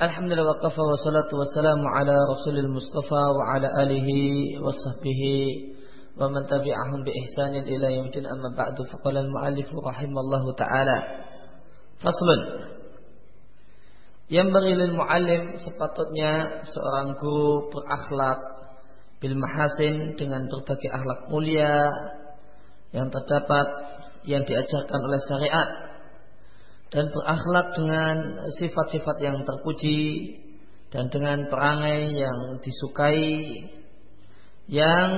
Alhamdulillah wa kafa wa salatu wa salamu ala rasulil mustafa wa ala alihi wa sahbihi wa man tabi'ahum bi ihsanin ila yaumil amma ba'du faqala al-mu'allif rahimallahu ta'ala. Faslun. Yang lil mu'allim sepatutnya seorang guru berakhlak bil mahasin dengan berbagai akhlak mulia yang terdapat yang diajarkan oleh syariat dan berakhlak dengan sifat-sifat yang terpuji dan dengan perangai yang disukai yang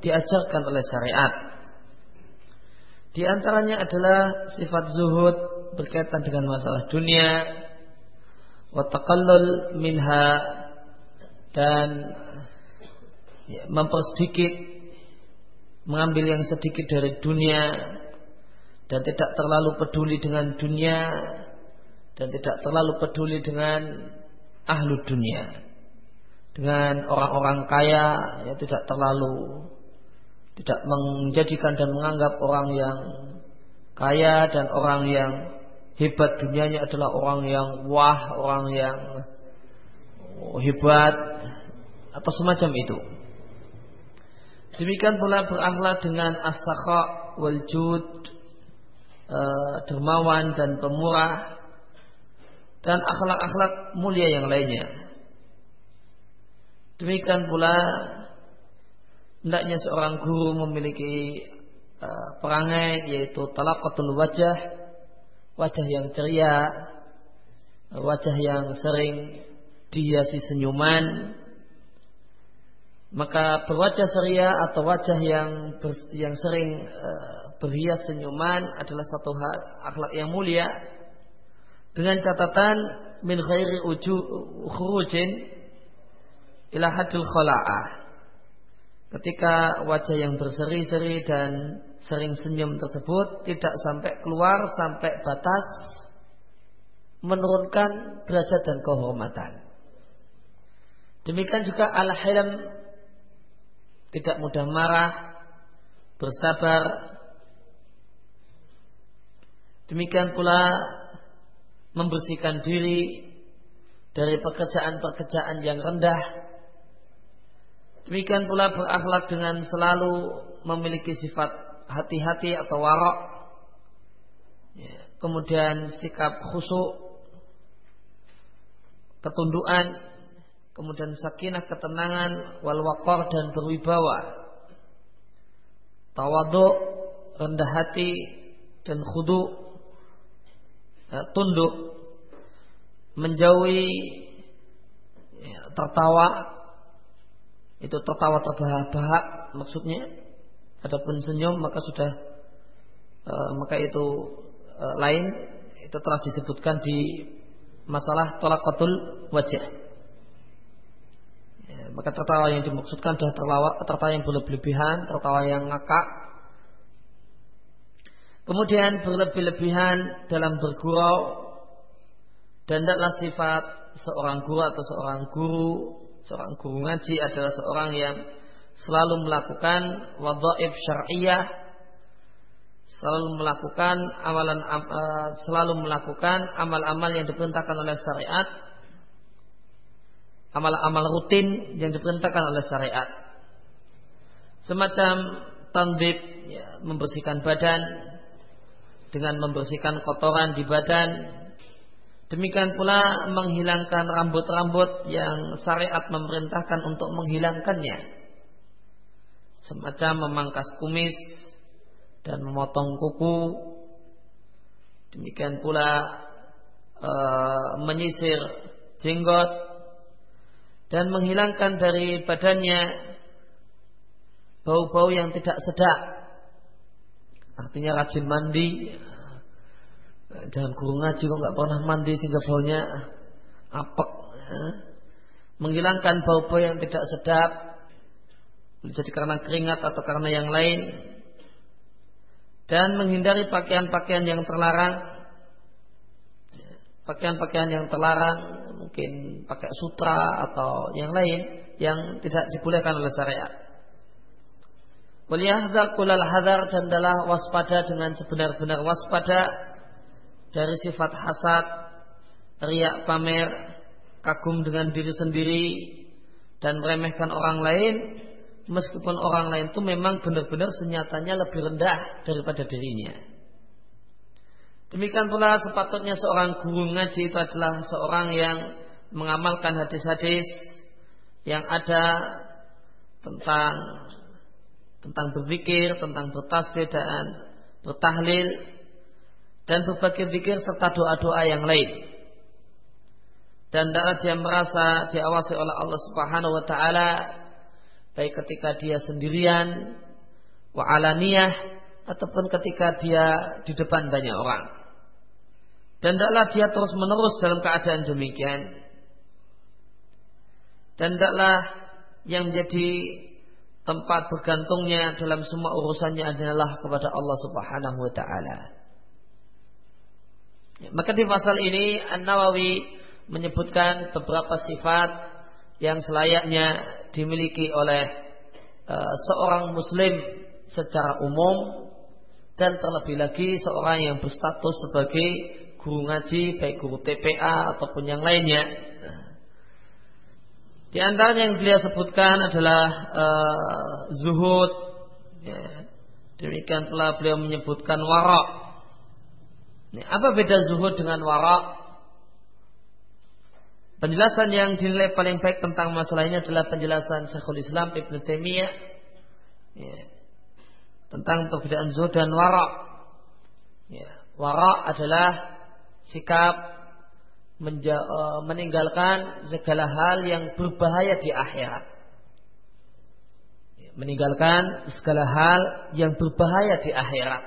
diajarkan oleh syariat. Di antaranya adalah sifat zuhud berkaitan dengan masalah dunia, watakallul minha dan ya, mempersedikit mengambil yang sedikit dari dunia dan tidak terlalu peduli dengan dunia. Dan tidak terlalu peduli dengan ahlu dunia. Dengan orang-orang kaya ya tidak terlalu tidak menjadikan dan menganggap orang yang kaya dan orang yang hebat dunianya adalah orang yang wah, orang yang hebat atau semacam itu. Demikian pula berakhlak dengan as-sakha wal jud uh, dermawan dan pemurah dan akhlak-akhlak mulia yang lainnya. Demikian pula hendaknya seorang guru memiliki uh, perangai yaitu talaqatul wajah, wajah yang ceria, wajah yang sering dihiasi senyuman, maka berwajah ceria atau wajah yang ber, yang sering uh, berhias senyuman adalah satu hal akhlak yang mulia. Dengan catatan min khairi uju khurujin ila hadil khala'ah. Ketika wajah yang berseri-seri dan sering senyum tersebut tidak sampai keluar sampai batas menurunkan derajat dan kehormatan. Demikian juga al-hilm tidak mudah marah bersabar Demikian pula membersihkan diri dari pekerjaan-pekerjaan yang rendah. Demikian pula berakhlak dengan selalu memiliki sifat hati-hati atau warok. Ya, kemudian sikap khusuk, ketunduan, kemudian sakinah, ketenangan, wal wakor dan berwibawa. Tawaduk, rendah hati dan khudu Eh, tunduk. Menjauhi ya, tertawa. Itu tertawa terbahak-bahak maksudnya. Adapun senyum maka sudah e, maka itu e, lain. Itu telah disebutkan di masalah tolakatul wajah maka tertawa yang dimaksudkan adalah tertawa, tertawa yang berlebihan tertawa yang ngakak. Kemudian berlebih-lebihan dalam bergurau dan tidaklah sifat seorang guru atau seorang guru, seorang guru ngaji adalah seorang yang selalu melakukan wadhaif syariah, selalu melakukan amalan uh, selalu melakukan amal-amal yang diperintahkan oleh syariat, amal-amal rutin yang diperintahkan oleh syariat. Semacam tandib ya, membersihkan badan, dengan membersihkan kotoran di badan. Demikian pula menghilangkan rambut-rambut yang syariat memerintahkan untuk menghilangkannya. Semacam memangkas kumis dan memotong kuku. Demikian pula e, menyisir jenggot dan menghilangkan dari badannya bau-bau yang tidak sedap Artinya rajin mandi. Jangan guru ngaji kok nggak pernah mandi sehingga baunya apek. Ya. Menghilangkan bau-bau yang tidak sedap. Jadi karena keringat atau karena yang lain. Dan menghindari pakaian-pakaian yang terlarang. Pakaian-pakaian yang terlarang mungkin pakai sutra atau yang lain yang tidak dibolehkan oleh syariat. Waliyahdar kulal hadar dan adalah waspada dengan sebenar-benar waspada dari sifat hasad, riak pamer, kagum dengan diri sendiri dan meremehkan orang lain meskipun orang lain itu memang benar-benar senyatanya lebih rendah daripada dirinya. Demikian pula sepatutnya seorang guru ngaji itu adalah seorang yang mengamalkan hadis-hadis yang ada tentang tentang berpikir, tentang bertasbih dan bertahlil dan berbagai pikir serta doa-doa yang lain. Dan tidak dia merasa diawasi oleh Allah Subhanahu wa taala baik ketika dia sendirian wa alaniyah ataupun ketika dia di depan banyak orang. Dan tidaklah dia terus menerus dalam keadaan demikian. Dan tidaklah yang menjadi tempat bergantungnya dalam semua urusannya adalah kepada Allah Subhanahu wa taala. Maka di pasal ini An-Nawawi menyebutkan beberapa sifat yang selayaknya dimiliki oleh uh, seorang muslim secara umum dan terlebih lagi seorang yang berstatus sebagai guru ngaji baik guru TPA ataupun yang lainnya. Di antaranya yang beliau sebutkan adalah uh, zuhud. Ya. Demikian pula beliau menyebutkan warak. Ya, apa beda zuhud dengan warak? Penjelasan yang dinilai paling baik tentang masalah ini adalah penjelasan Syekhul Islam Ibn Taimiyah ya, tentang perbedaan zuhud dan wara. Ya, wara adalah sikap e, meninggalkan segala hal yang berbahaya di akhirat. Meninggalkan segala hal yang berbahaya di akhirat.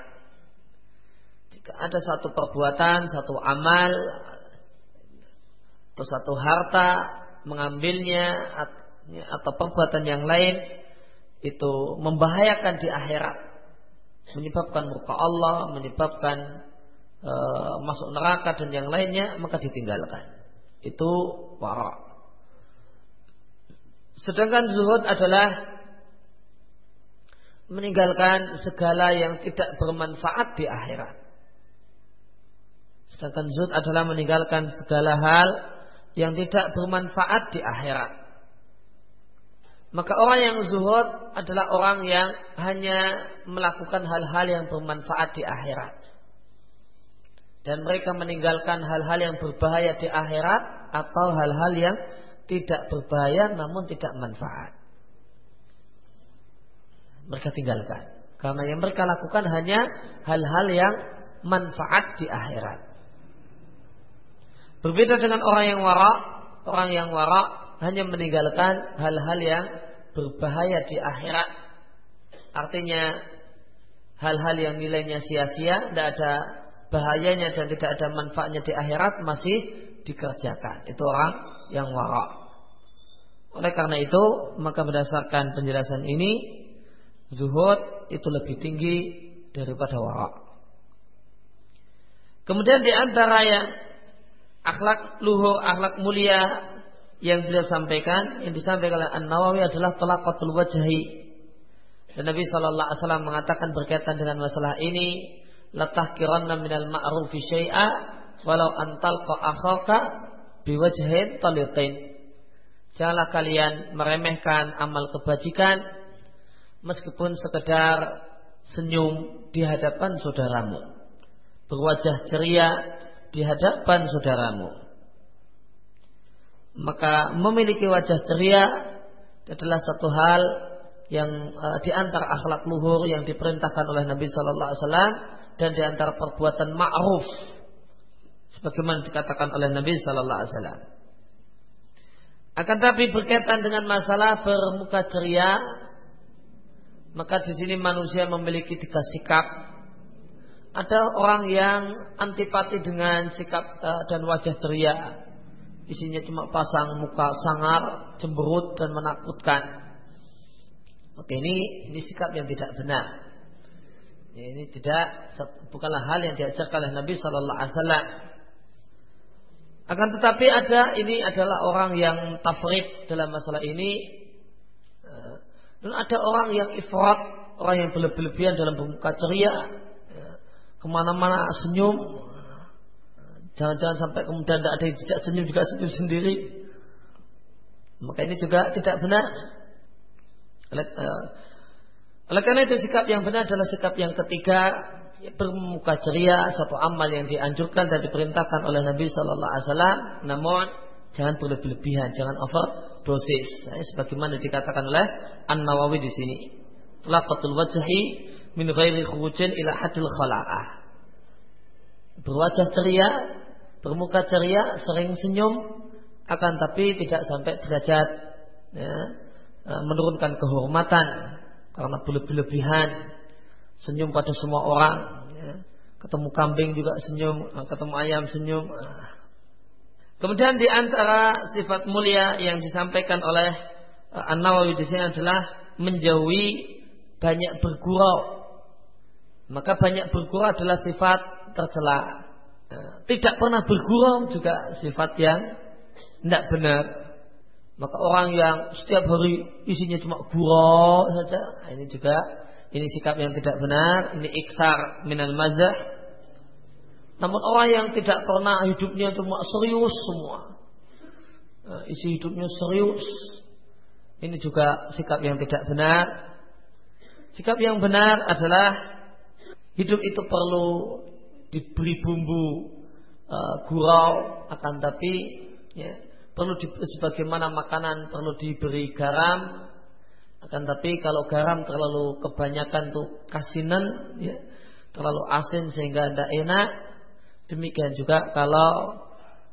Jika ada satu perbuatan, satu amal atau satu harta mengambilnya atau perbuatan yang lain itu membahayakan di akhirat menyebabkan murka Allah menyebabkan e, masuk neraka dan yang lainnya maka ditinggalkan itu wara sedangkan zuhud adalah meninggalkan segala yang tidak bermanfaat di akhirat sedangkan zuhud adalah meninggalkan segala hal yang tidak bermanfaat di akhirat. Maka orang yang zuhud adalah orang yang hanya melakukan hal-hal yang bermanfaat di akhirat. Dan mereka meninggalkan hal-hal yang berbahaya di akhirat atau hal-hal yang tidak berbahaya namun tidak manfaat. Mereka tinggalkan. Karena yang mereka lakukan hanya hal-hal yang manfaat di akhirat. Berbeda dengan orang yang warak, orang yang warak hanya meninggalkan hal-hal yang berbahaya di akhirat. Artinya hal-hal yang nilainya sia-sia, tidak ada bahayanya dan tidak ada manfaatnya di akhirat masih dikerjakan. Itu orang yang warak. Oleh karena itu, maka berdasarkan penjelasan ini, zuhud itu lebih tinggi daripada warak. Kemudian di antara yang akhlak luhur, akhlak mulia yang beliau sampaikan, yang disampaikan oleh An Nawawi adalah talaqatul wajhi. Dan Nabi Shallallahu Alaihi Wasallam mengatakan berkaitan dengan masalah ini, latah kiranna minal ma'rufi syai'a walau antal akhaka biwajhin taliqin. Janganlah kalian meremehkan amal kebajikan meskipun sekedar senyum di hadapan saudaramu. Berwajah ceria di hadapan saudaramu. Maka memiliki wajah ceria adalah satu hal yang antara akhlak luhur yang diperintahkan oleh Nabi Shallallahu Alaihi Wasallam dan di antara perbuatan ma'ruf sebagaimana dikatakan oleh Nabi Shallallahu Alaihi Wasallam. Akan tapi berkaitan dengan masalah bermuka ceria, maka di sini manusia memiliki tiga sikap ada orang yang antipati dengan sikap uh, dan wajah ceria. Isinya cuma pasang muka sangar, cemberut dan menakutkan. Oke, ini ini sikap yang tidak benar. Ya, ini tidak bukanlah hal yang diajarkan oleh Nabi Shallallahu Alaihi Wasallam. Akan tetapi ada ini adalah orang yang tafrid dalam masalah ini. Eh, dan ada orang yang ifrat, orang yang berlebihan dalam bermuka ceria, ke mana-mana senyum jangan-jangan sampai kemudian tidak ada tidak senyum juga senyum sendiri Maka ini juga tidak benar. Oleh, karena itu sikap yang benar adalah sikap yang ketiga ya, bermuka ceria satu amal yang dianjurkan dan diperintahkan oleh Nabi Shallallahu Alaihi Wasallam. Namun jangan berlebihan, jangan overdosis. Nah, sebagaimana dikatakan oleh An Nawawi di sini. Laqatul wajhi min ghairi khurujin ila hadil khala'ah. Berwajah ceria, bermuka ceria, sering senyum, akan tapi tidak sampai derajat ya, menurunkan kehormatan karena berlebihan senyum pada semua orang ya. ketemu kambing juga senyum e, ketemu ayam senyum e. kemudian di antara sifat mulia yang disampaikan oleh An-Nawawi di sini adalah menjauhi banyak bergurau maka banyak bergurau adalah sifat tercela tidak pernah bergurau juga sifat yang tidak benar. Maka orang yang setiap hari isinya cuma gurau saja, nah, ini juga ini sikap yang tidak benar, ini iksar minal mazah. Namun orang yang tidak pernah hidupnya cuma serius semua. Nah, isi hidupnya serius. Ini juga sikap yang tidak benar. Sikap yang benar adalah hidup itu perlu diberi bumbu uh, gurau akan tapi ya, perlu di, sebagaimana makanan perlu diberi garam. Akan tapi kalau garam terlalu kebanyakan tuh kasinan ya, terlalu asin sehingga tidak enak. Demikian juga kalau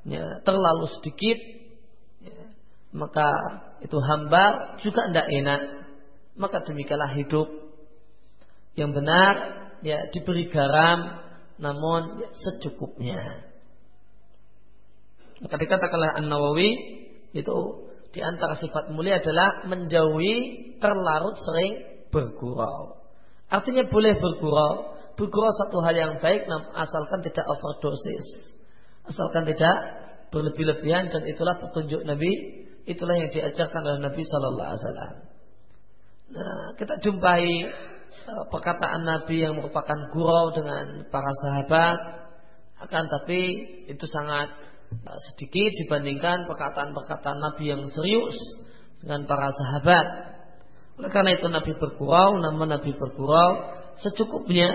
ya, terlalu sedikit ya, maka itu hamba juga tidak enak. Maka demikianlah hidup. Yang benar ya diberi garam namun ya, secukupnya maka dikatakanlah An-Nawawi itu di antara sifat mulia adalah menjauhi terlarut sering bergurau. Artinya boleh bergurau. Bergurau satu hal yang baik asalkan tidak overdosis. Asalkan tidak berlebih-lebihan dan itulah petunjuk Nabi, itulah yang diajarkan oleh Nabi Shallallahu Alaihi Wasallam. Nah, kita jumpai uh, perkataan Nabi yang merupakan gurau dengan para sahabat, akan tapi itu sangat Eh, sedikit dibandingkan perkataan-perkataan Nabi yang serius dengan para sahabat. Oleh karena itu Nabi bergurau, namun Nabi bergurau secukupnya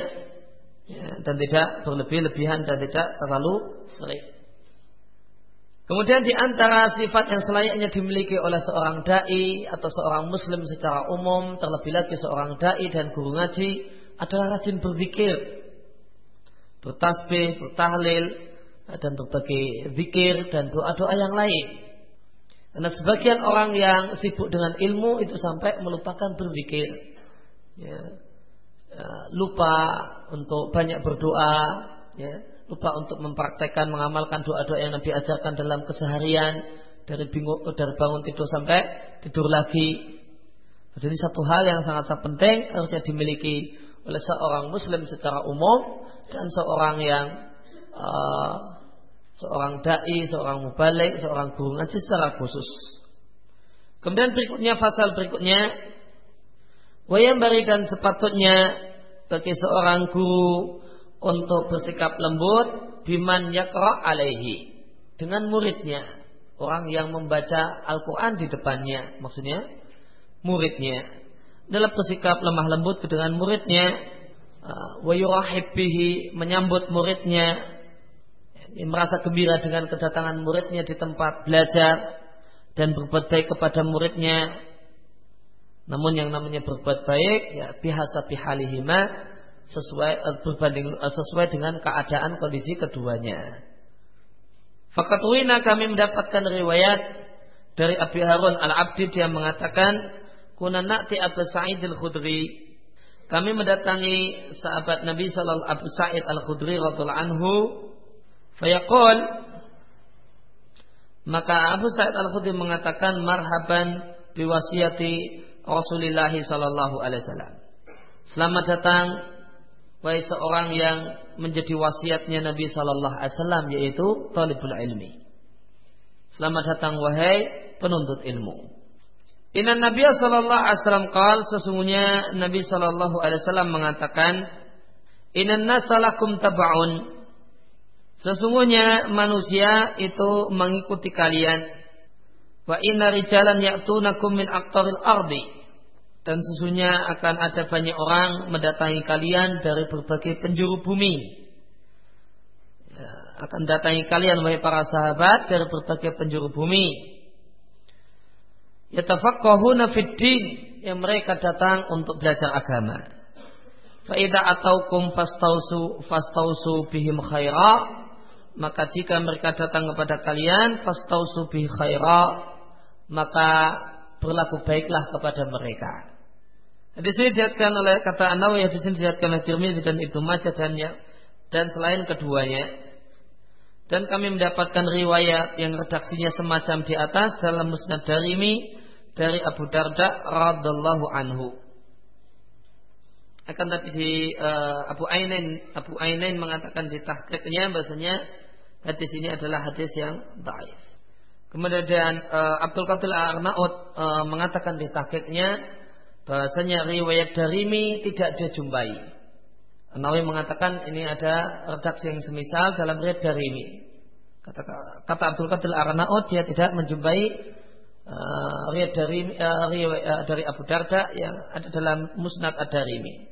ya, dan tidak berlebih-lebihan dan tidak terlalu sering. Kemudian di antara sifat yang selayaknya dimiliki oleh seorang dai atau seorang muslim secara umum, terlebih lagi seorang dai dan guru ngaji adalah rajin berzikir, bertasbih, bertahlil, dan berbagai zikir dan doa-doa yang lain. Karena sebagian orang yang sibuk dengan ilmu itu sampai melupakan berzikir. Ya. ya, lupa untuk banyak berdoa, ya. lupa untuk mempraktekkan, mengamalkan doa-doa yang Nabi ajarkan dalam keseharian dari bingung, dari bangun tidur sampai tidur lagi. Jadi satu hal yang sangat sangat penting harusnya dimiliki oleh seorang Muslim secara umum dan seorang yang uh, seorang dai, seorang mubalik, seorang guru ngaji secara khusus. Kemudian berikutnya fasal berikutnya. Wayang bari dan sepatutnya bagi seorang guru untuk bersikap lembut biman yakra alaihi. Dengan muridnya. Orang yang membaca Al-Quran di depannya. Maksudnya muridnya. Dalam bersikap lemah lembut dengan muridnya uh, wa menyambut muridnya merasa gembira dengan kedatangan muridnya di tempat belajar dan berbuat baik kepada muridnya. Namun yang namanya berbuat baik ya bihasa bihalihima sesuai eh, berbanding eh, sesuai dengan keadaan kondisi keduanya. Fakatwina kami mendapatkan riwayat dari Abi Harun al-Abdi dia mengatakan kuna na'ti Abu Sa'id al-Khudri kami mendatangi sahabat Nabi sallallahu Abu Sa'id al-Khudri radhiyallahu anhu Fayaqul maka Abu Sa'id Al-Khudri mengatakan marhaban biwasiyati Rasulullah sallallahu alaihi wasallam. Selamat datang wahai seorang yang menjadi wasiatnya Nabi sallallahu alaihi wasallam yaitu talibul ilmi. Selamat datang wahai penuntut ilmu. Inna Nabi sallallahu alaihi wasallam qal sesungguhnya Nabi sallallahu alaihi wasallam mengatakan Inna nasalakum tab'un Sesungguhnya manusia itu mengikuti kalian. Wa inna rijalan ya'tunakum min aqtaril ardi. Dan sesungguhnya akan ada banyak orang mendatangi kalian dari berbagai penjuru bumi. Ya, akan datangi kalian wahai para sahabat dari berbagai penjuru bumi. Yatafaqqahuna fid yang mereka datang untuk belajar agama. Fa'idha ataukum fastausu fastausu bihim khaira maka jika mereka datang kepada kalian fastausu bihi khaira maka berlaku baiklah kepada mereka. Di sini dilihatkan oleh kata An-Nawawi, di sini dilihatkan oleh Tirmidzi dan Ibnu Majah dan ya, dan selain keduanya. Dan kami mendapatkan riwayat yang redaksinya semacam di atas dalam Musnad Darimi dari Abu Darda radhiallahu anhu. Akan tapi di uh, Abu Ainain Abu Ainain mengatakan di tahqiqnya bahasanya hadis ini adalah hadis yang baik. Kemudian uh, Abdul Qadir Arnaud uh, mengatakan di tahqiqnya bahasanya riwayat Darimi tidak dia jumpai. Nawawi mengatakan ini ada redaksi yang semisal dalam riwayat Darimi. Kata, kata Abdul Qadir Arnaud dia tidak menjumpai uh, riwayat dari uh, riwayat uh, dari Abu Darda yang ada dalam Musnad Ad-Darimi.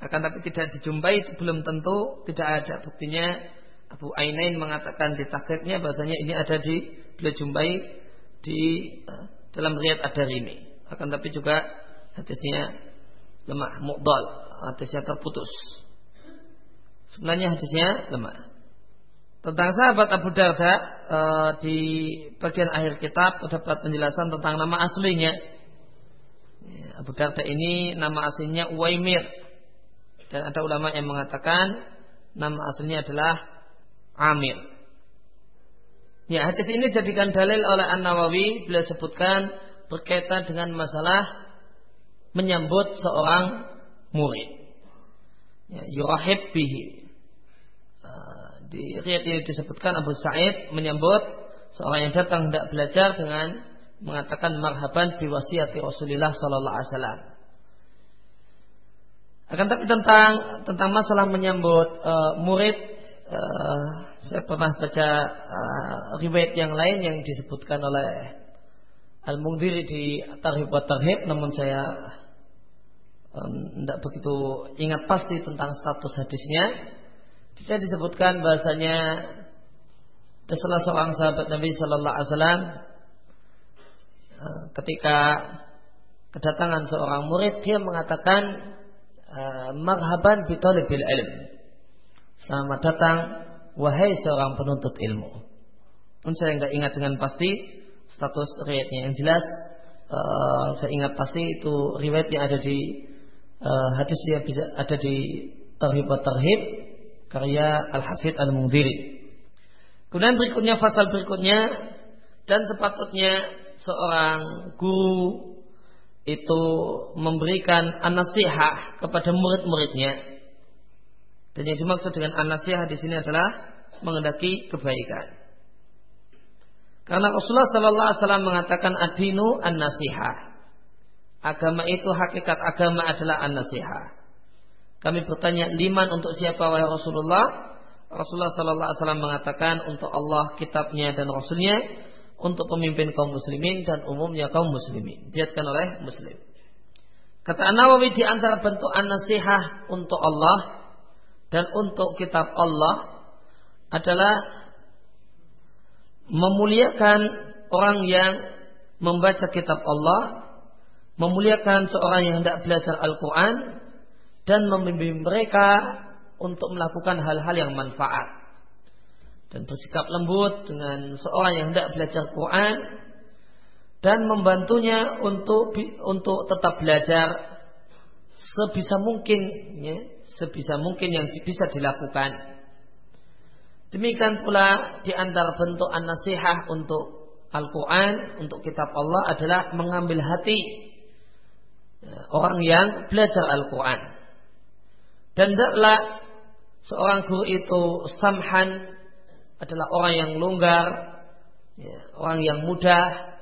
Akan tapi tidak dijumpai belum tentu tidak ada buktinya Abu Ainain mengatakan di tahqiqnya bahasanya ini ada di beliau jumpai di uh, dalam riwayat Ad-Darimi. Akan tapi juga hadisnya lemah, mu'dal, hadisnya terputus. Sebenarnya hadisnya lemah. Tentang sahabat Abu Darda uh, di bagian akhir kitab terdapat penjelasan tentang nama aslinya. Ya, Abu Darda ini nama aslinya Uwaimir dan ada ulama yang mengatakan nama aslinya adalah Amir. Ya, hadis ini jadikan dalil oleh An Nawawi beliau sebutkan berkaitan dengan masalah menyambut seorang murid. Ya, yurahib bihi. Uh, di riwayat ini disebutkan Abu Sa'id menyambut seorang yang datang hendak belajar dengan mengatakan marhaban biwasiyati Rasulullah sallallahu alaihi wasallam. Akan tapi tentang tentang masalah menyambut uh, murid uh, saya pernah baca uh, riwayat yang lain yang disebutkan oleh Al-Mungdiri di Tarhib wa Tarhib namun saya tidak um, begitu ingat pasti tentang status hadisnya. Saya disebutkan bahasanya ada salah seorang sahabat Nabi Sallallahu Alaihi Wasallam uh, ketika kedatangan seorang murid dia mengatakan marhaban bitolibil ilm. Selamat datang wahai seorang penuntut ilmu. Dan saya nggak ingat dengan pasti status riwayatnya yang jelas. Uh, saya ingat pasti itu riwayat yang ada di uh, hadis yang bisa ada di Tarhib Tarhib karya Al Hafidh Al Mungdiri. Kemudian berikutnya pasal berikutnya dan sepatutnya seorang guru itu memberikan anasihah kepada murid-muridnya dan yang dimaksud dengan an-nasihah di sini adalah mengendaki kebaikan. Karena Rasulullah Sallallahu Alaihi Wasallam mengatakan adinu an-nasihah. Agama itu hakikat agama adalah an-nasihah. Kami bertanya liman untuk siapa wahai Rasulullah? Rasulullah Sallallahu Alaihi Wasallam mengatakan untuk Allah, kitabnya dan Rasulnya, untuk pemimpin kaum muslimin dan umumnya kaum muslimin. Diatkan oleh muslim. Kata An-Nawawi di antara bentuk an-nasihah untuk Allah dan untuk kitab Allah adalah memuliakan orang yang membaca kitab Allah, memuliakan seorang yang hendak belajar Al-Quran, dan membimbing mereka untuk melakukan hal-hal yang manfaat. Dan bersikap lembut dengan seorang yang hendak belajar Quran dan membantunya untuk untuk tetap belajar sebisa mungkin ya, sebisa mungkin yang bisa dilakukan. Demikian pula di antara bentuk an-nasihah untuk Al-Quran, untuk kitab Allah adalah mengambil hati ya, orang yang belajar Al-Quran. Dan tidaklah seorang guru itu samhan adalah orang yang longgar, ya, orang yang mudah,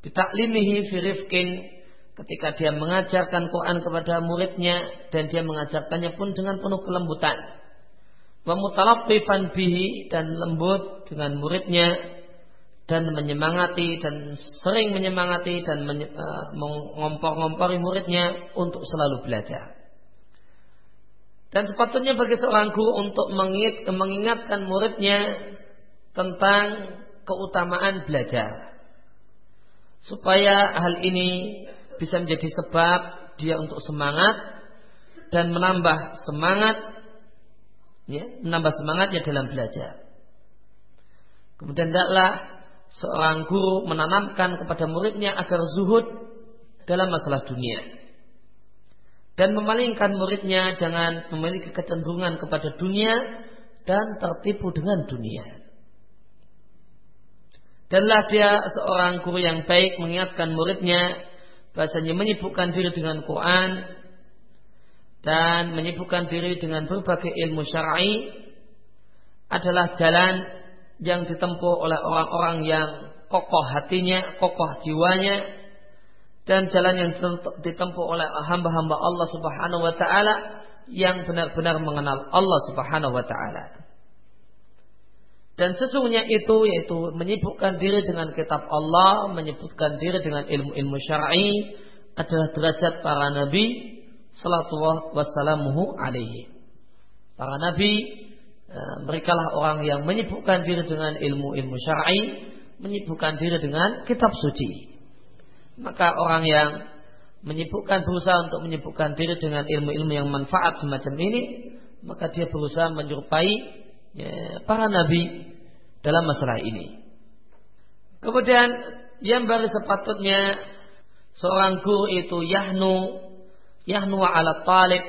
bitaklimihi firifkin ketika dia mengajarkan Quran kepada muridnya dan dia mengajarkannya pun dengan penuh kelembutan. Wa mutalaffifan bihi dan lembut dengan muridnya dan menyemangati dan sering menyemangati dan menye, uh, mengompor-ngompori muridnya untuk selalu belajar. Dan sepatutnya bagi seorang guru untuk mengingatkan muridnya tentang keutamaan belajar. Supaya hal ini bisa menjadi sebab dia untuk semangat dan menambah semangat ya, menambah semangatnya dalam belajar. Kemudian tidaklah seorang guru menanamkan kepada muridnya agar zuhud dalam masalah dunia. Dan memalingkan muridnya jangan memiliki kecenderungan kepada dunia dan tertipu dengan dunia. Danlah dia seorang guru yang baik mengingatkan muridnya bahasanya menyibukkan diri dengan Quran dan menyibukkan diri dengan berbagai ilmu syar'i adalah jalan yang ditempuh oleh orang-orang yang kokoh hatinya, kokoh jiwanya dan jalan yang ditempuh oleh hamba-hamba Allah Subhanahu wa taala yang benar-benar mengenal Allah Subhanahu wa taala. Dan sesungguhnya itu yaitu menyibukkan diri dengan kitab Allah, menyebutkan diri dengan ilmu-ilmu syar'i adalah derajat para nabi sallallahu wasallamuhu alaihi. Para nabi Eh, mereka lah orang yang menyibukkan diri dengan ilmu-ilmu syar'i, menyibukkan diri dengan kitab suci. Maka orang yang menyibukkan berusaha untuk menyibukkan diri dengan ilmu-ilmu yang manfaat semacam ini, maka dia berusaha menyerupai ya, para nabi dalam masalah ini. Kemudian yang baru sepatutnya seorang guru itu yahnu yahnu ala talib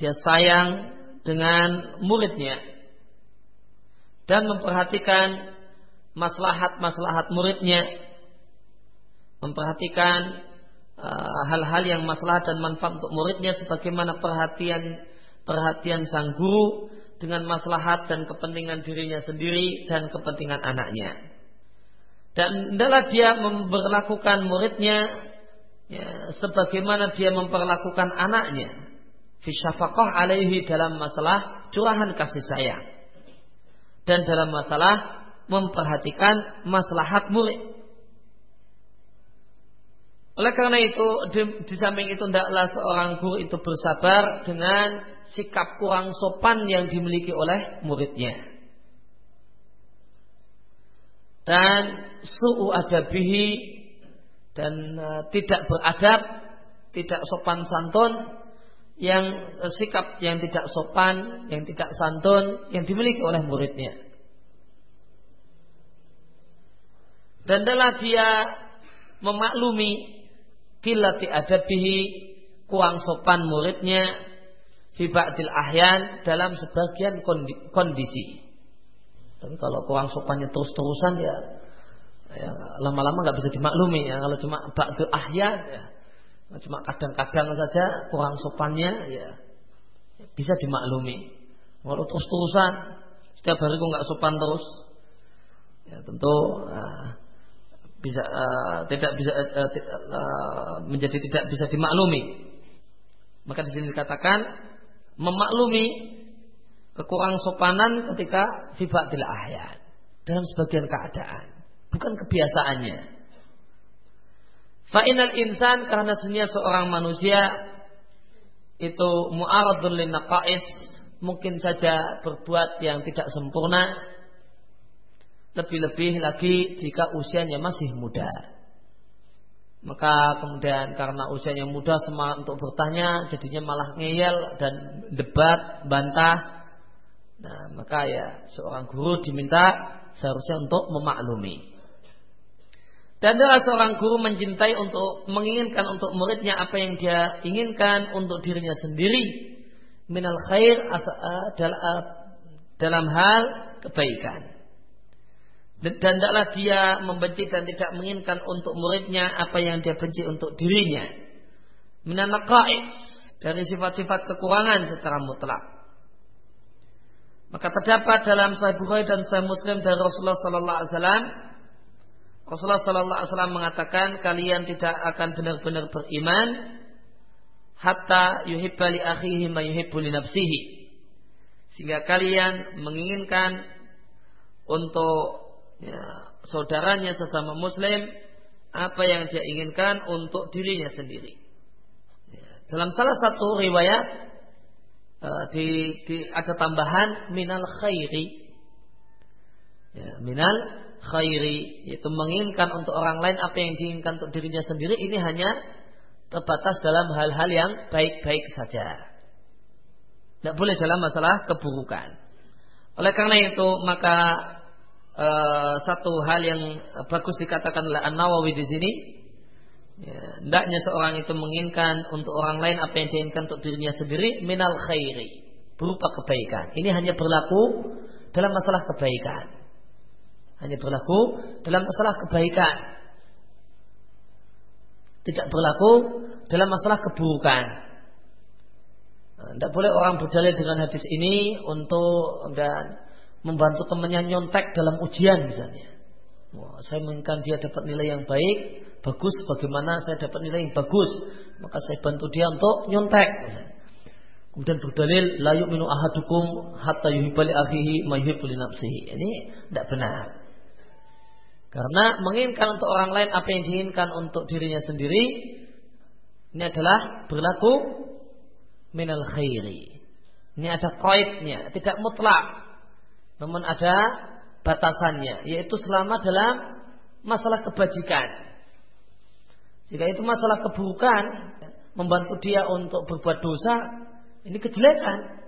dia sayang dengan muridnya dan memperhatikan maslahat-maslahat muridnya, memperhatikan uh, hal-hal uh, yang maslahat dan manfaat untuk muridnya sebagaimana perhatian perhatian sang guru dengan maslahat dan kepentingan dirinya sendiri dan kepentingan anaknya. Dan adalah dia memperlakukan muridnya ya, sebagaimana dia memperlakukan anaknya. Fisyafaqah alaihi dalam masalah curahan kasih sayang dan dalam masalah memperhatikan maslahat murid. Oleh karena itu, di, di samping itu tidaklah seorang guru itu bersabar dengan sikap kurang sopan yang dimiliki oleh muridnya. Dan su'u adabihi dan uh, tidak beradab, tidak sopan santun yang eh, sikap yang tidak sopan, yang tidak santun yang dimiliki oleh muridnya. Dan adalah dia memaklumi bila adabihi kurang sopan muridnya fi ba'dil ahyan dalam sebagian kondisi. Dan kalau kurang sopannya terus-terusan ya, ya lama-lama nggak bisa dimaklumi ya. Kalau cuma ba'dil ahyan ya, cuma kadang-kadang saja kurang sopannya ya bisa dimaklumi. Kalau terus-terusan setiap hari kok nggak sopan terus, ya tentu uh, bisa uh, tidak bisa uh, uh, menjadi tidak bisa dimaklumi. Maka di sini dikatakan memaklumi kekurang sopanan ketika fibatil ayat dalam sebagian keadaan, bukan kebiasaannya. Fa'inal insan karena sebenarnya seorang manusia itu mu'aradun lin naqais mungkin saja berbuat yang tidak sempurna lebih-lebih lagi jika usianya masih muda. Maka kemudian karena usianya muda semangat untuk bertanya jadinya malah ngeyel dan debat, bantah. Nah, maka ya seorang guru diminta seharusnya untuk memaklumi. Dan adalah seorang guru mencintai untuk menginginkan untuk muridnya apa yang dia inginkan untuk dirinya sendiri minal khair dalam hal kebaikan. Dan tidaklah dia membenci dan tidak menginginkan untuk muridnya apa yang dia benci untuk dirinya. Minal dari sifat-sifat kekurangan secara mutlak. Maka terdapat dalam Sahih Bukhari dan Sahih Muslim dari Rasulullah sallallahu alaihi wasallam Rasulullah Sallallahu Alaihi Wasallam mengatakan kalian tidak akan benar-benar beriman hatta yuhibba li akhihi ma yuhibbu li nafsihi. Sehingga kalian menginginkan untuk ya, saudaranya sesama muslim apa yang dia inginkan untuk dirinya sendiri. Ya, dalam salah satu riwayat uh, di, di ada tambahan minal khairi. Ya, minal khairi yaitu menginginkan untuk orang lain apa yang diinginkan untuk dirinya sendiri ini hanya terbatas dalam hal-hal yang baik-baik saja. Tidak boleh dalam masalah keburukan. Oleh karena itu maka e, satu hal yang bagus dikatakan oleh An Nawawi di sini, ya, hendaknya seorang itu menginginkan untuk orang lain apa yang diinginkan untuk dirinya sendiri minal khairi berupa kebaikan. Ini hanya berlaku dalam masalah kebaikan. Hanya berlaku dalam masalah kebaikan. Tidak berlaku dalam masalah keburukan. Tidak boleh orang berdalil dengan hadis ini untuk dan membantu temannya nyontek dalam ujian misalnya. Wah, saya menginginkan dia dapat nilai yang baik, bagus. Bagaimana saya dapat nilai yang bagus? Maka saya bantu dia untuk nyontek. Misalnya. Kemudian berdalil layuk minu ahadukum hatta yuhibbali akhihi ma nafsihi. Ini tidak benar. Karena menginginkan untuk orang lain apa yang diinginkan untuk dirinya sendiri ini adalah berlaku minal khairi. Ini ada kaitnya, tidak mutlak. Namun ada batasannya, yaitu selama dalam masalah kebajikan. Jika itu masalah keburukan, membantu dia untuk berbuat dosa, ini kejelekan.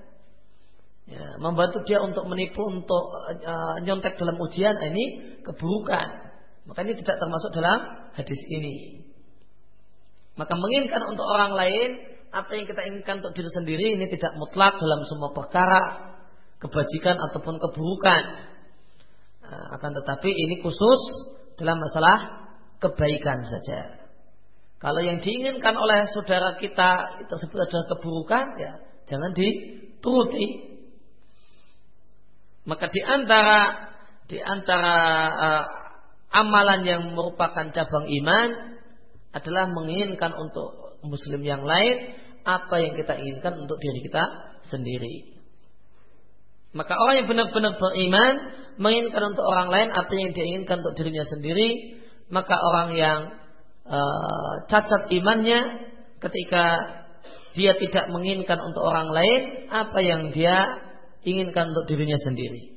Ya, membantu dia untuk menipu, untuk uh, nyontek dalam ujian, ini keburukan. Maka ini tidak termasuk dalam hadis ini. Maka menginginkan untuk orang lain apa yang kita inginkan untuk diri sendiri ini tidak mutlak dalam semua perkara kebajikan ataupun keburukan. Nah, akan tetapi ini khusus dalam masalah kebaikan saja. Kalau yang diinginkan oleh saudara kita tersebut adalah keburukan, ya jangan dituruti. Maka di antara di antara uh, amalan yang merupakan cabang iman adalah menginginkan untuk muslim yang lain apa yang kita inginkan untuk diri kita sendiri. Maka orang yang benar-benar beriman menginginkan untuk orang lain apa yang dia inginkan untuk dirinya sendiri, maka orang yang uh, cacat imannya ketika dia tidak menginginkan untuk orang lain apa yang dia inginkan untuk dirinya sendiri.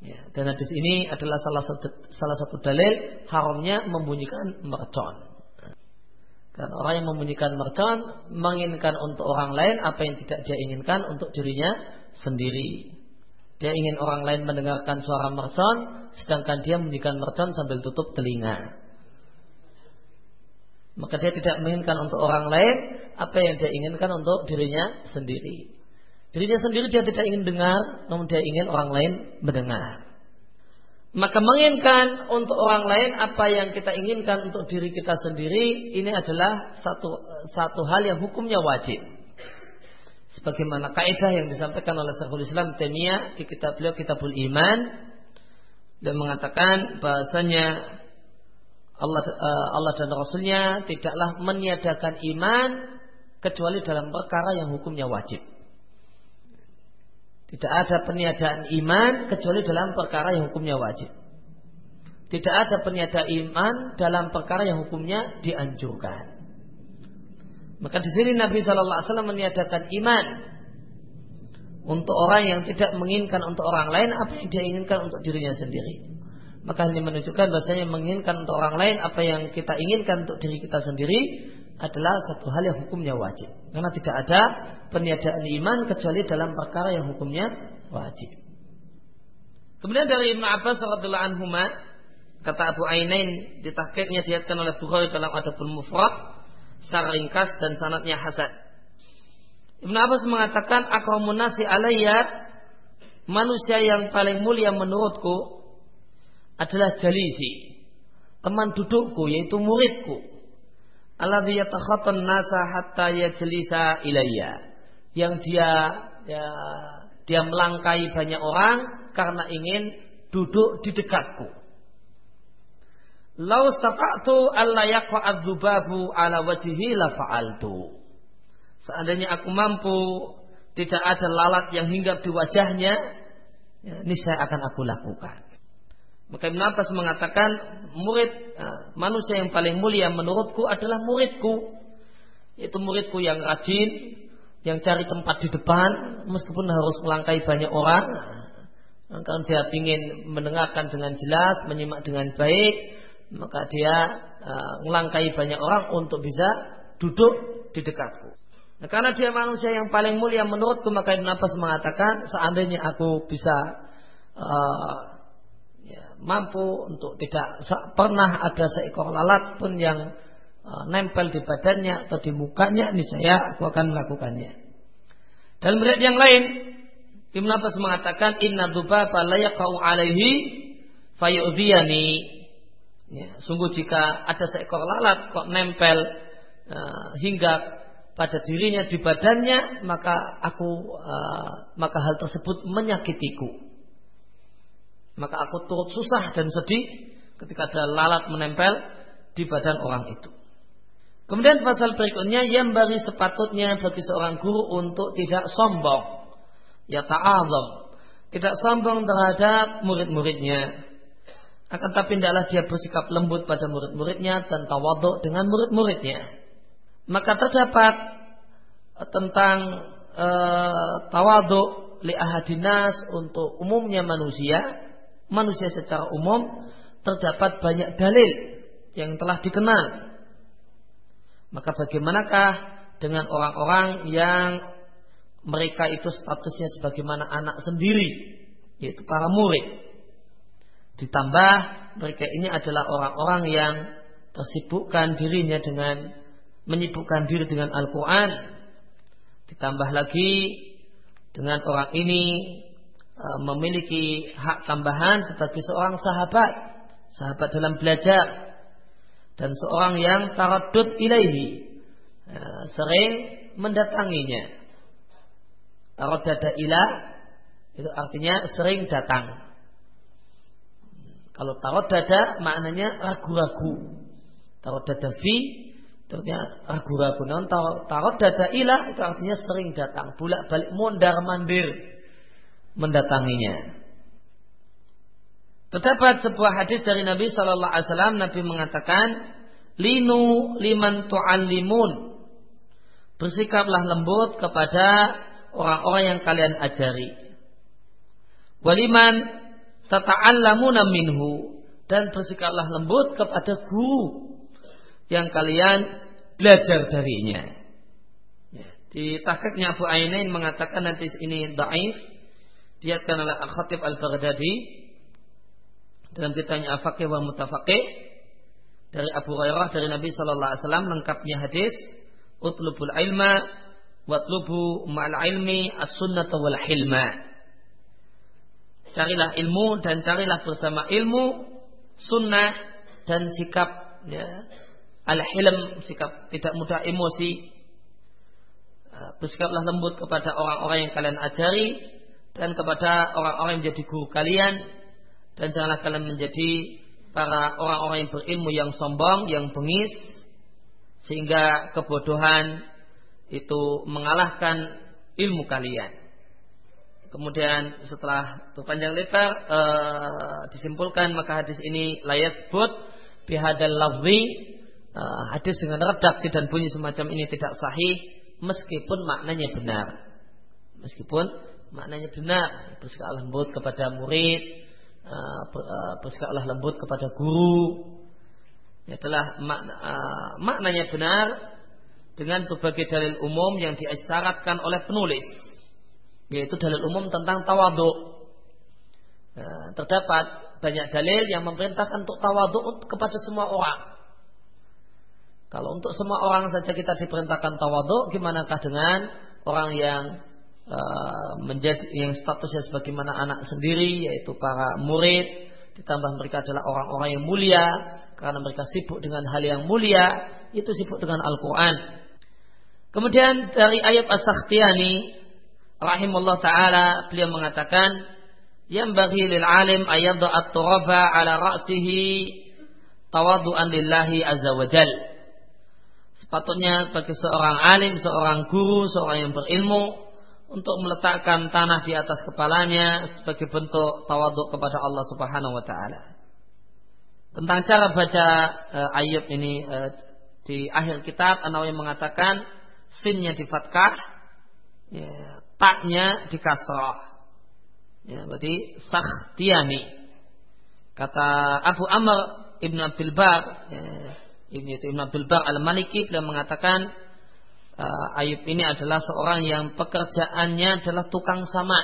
Ya, dan hadis ini adalah salah satu salah satu dalil haramnya membunyikan mercon. Dan orang yang membunyikan mercon menginginkan untuk orang lain apa yang tidak dia inginkan untuk dirinya sendiri. Dia ingin orang lain mendengarkan suara mercon, sedangkan dia membunyikan mercon sambil tutup telinga. Maka dia tidak menginginkan untuk orang lain apa yang dia inginkan untuk dirinya sendiri. Dirinya sendiri dia tidak ingin dengar, namun dia ingin orang lain mendengar. Maka menginginkan untuk orang lain apa yang kita inginkan untuk diri kita sendiri ini adalah satu satu hal yang hukumnya wajib. Sebagaimana kaidah yang disampaikan oleh Syekhul Islam Taimiyah di kitab beliau Kitabul Iman dan mengatakan bahasanya Allah eh, Allah dan Rasulnya tidaklah meniadakan iman kecuali dalam perkara yang hukumnya wajib. Tidak ada peniadaan iman kecuali dalam perkara yang hukumnya wajib. Tidak ada peniadaan iman dalam perkara yang hukumnya dianjurkan. Maka di sini Nabi Shallallahu Alaihi Wasallam meniadakan iman untuk orang yang tidak menginginkan untuk orang lain apa yang dia inginkan untuk dirinya sendiri. Maka ini menunjukkan bahasanya menginginkan untuk orang lain apa yang kita inginkan untuk diri kita sendiri adalah satu hal yang hukumnya wajib. Karena tidak ada peniadaan iman kecuali dalam perkara yang hukumnya wajib. Kemudian dari Ibnu Abbas radhiyallahu anhu kata Abu Ainain di tahqiqnya oleh Bukhari dalam Adabul Mufrad secara ringkas dan sanatnya hasan. Ibnu Abbas mengatakan akramun nasi alayya manusia yang paling mulia menurutku adalah jalisi teman dudukku yaitu muridku alladhi yatakhattan nasa hatta yajlisa ilayya yang dia ya, dia melangkai banyak orang karena ingin duduk di dekatku. Lau stata'tu alla yaqa dzubabu ala wajhihi la fa'altu. Seandainya aku mampu tidak ada lalat yang hinggap di wajahnya, ya, ini saya akan aku lakukan. Maka Ibn Abbas mengatakan murid uh, manusia yang paling mulia menurutku adalah muridku. Yaitu muridku yang rajin, yang cari tempat di depan meskipun harus melangkai banyak orang. Kalau dia ingin mendengarkan dengan jelas, menyimak dengan baik, maka dia uh, banyak orang untuk bisa duduk di dekatku. Nah, karena dia manusia yang paling mulia menurutku maka Ibn Abbas mengatakan seandainya aku bisa uh, mampu untuk tidak pernah ada seekor lalat pun yang uh, nempel di badannya atau di mukanya, ini saya aku akan melakukannya. Dalam riwayat yang lain, Ibn Abbas mengatakan inna dzubaba la yaqau alaihi fayudhiyani. Ya, sungguh jika ada seekor lalat kok nempel uh, hingga pada dirinya di badannya maka aku uh, maka hal tersebut menyakitiku maka aku turut susah dan sedih ketika ada lalat menempel di badan orang itu. Kemudian pasal berikutnya yang bagi sepatutnya bagi seorang guru untuk tidak sombong. Ya ta'azam. Tidak sombong terhadap murid-muridnya. Akan tapi tidaklah dia bersikap lembut pada murid-muridnya dan tawaduk dengan murid-muridnya. Maka terdapat tentang e, tawaduk li ahadinas untuk umumnya manusia manusia secara umum terdapat banyak dalil yang telah dikenal. Maka bagaimanakah dengan orang-orang yang mereka itu statusnya sebagaimana anak sendiri, yaitu para murid. Ditambah mereka ini adalah orang-orang yang tersibukkan dirinya dengan menyibukkan diri dengan Al-Quran. Ditambah lagi dengan orang ini E, memiliki hak tambahan sebagai seorang sahabat, sahabat dalam belajar dan seorang yang taradud ilaihi e, sering mendatanginya. Taradada ilah itu artinya sering datang. Kalau taradada maknanya ragu-ragu. Taradada fi artinya ragu-ragu. Namun taradada ilah itu artinya sering datang, bolak-balik mondar mandir mendatanginya. Terdapat sebuah hadis dari Nabi Shallallahu Alaihi Wasallam. Nabi mengatakan, linu liman tu'allimun. Bersikaplah lembut kepada orang-orang yang kalian ajari. Waliman tata'allamuna minhu. Dan bersikaplah lembut kepada guru yang kalian belajar darinya. Ya, di tahkiknya Abu Ainain mengatakan nanti ini daif. Diatkan oleh Al-Khatib Al-Baghdadi. Dalam kitabnya Al-Faqih wa Mutafaqih. Dari Abu Hurairah dari Nabi sallallahu alaihi wasallam lengkapnya hadis. Utlubul ilma watlubu ma'al ilmi as-sunnata wal hilma carilah ilmu dan carilah bersama ilmu sunnah dan sikap ya, al-hilm sikap tidak mudah emosi. Bersikaplah lembut kepada orang-orang yang kalian ajari dan kepada orang-orang yang menjadi guru kalian. Dan janganlah kalian menjadi para orang-orang yang berilmu yang sombong, yang bengis sehingga kebodohan itu mengalahkan ilmu kalian. Kemudian setelah berpanjang lebar e, disimpulkan maka hadis ini layak but bihadal lafzi e, hadis dengan redaksi dan bunyi semacam ini tidak sahih meskipun maknanya benar. Meskipun maknanya benar bersikaplah lembut kepada murid eh, eh, bersikaplah lembut kepada guru ini adalah makna, uh, maknanya benar dengan berbagai dalil umum yang diisyaratkan oleh penulis yaitu dalil umum tentang tawaduk uh, terdapat banyak dalil yang memerintahkan untuk tawaduk kepada semua orang. Kalau untuk semua orang saja kita diperintahkan tawaduk gimanakah dengan orang yang Eh, menjadi yang statusnya sebagaimana anak sendiri yaitu para murid ditambah mereka adalah orang-orang yang mulia karena mereka sibuk dengan hal yang mulia itu sibuk dengan Al-Quran. Kemudian dari ayat As-Sakhtiyani rahimullah ta'ala beliau mengatakan yang bagi lil alim ayat doa turaba ala ra'sihi tawadu'an lillahi azza wa jal sepatutnya bagi seorang alim, seorang guru, seorang yang berilmu untuk meletakkan tanah di atas kepalanya sebagai bentuk tawaduk kepada Allah Subhanahu wa taala. tentang cara baca uh, ayat ini uh, di akhir kitab Anawi mengatakan sinnya di fatkah, ya, taknya di kasrah. Ya, berarti sakhtiani. Kata Abu Amr Ibn Abdul Bar, ya, Ibn, Ibn Abdul Bar Al-Maliki beliau mengatakan uh, Ayub ini adalah seorang yang pekerjaannya adalah tukang sama,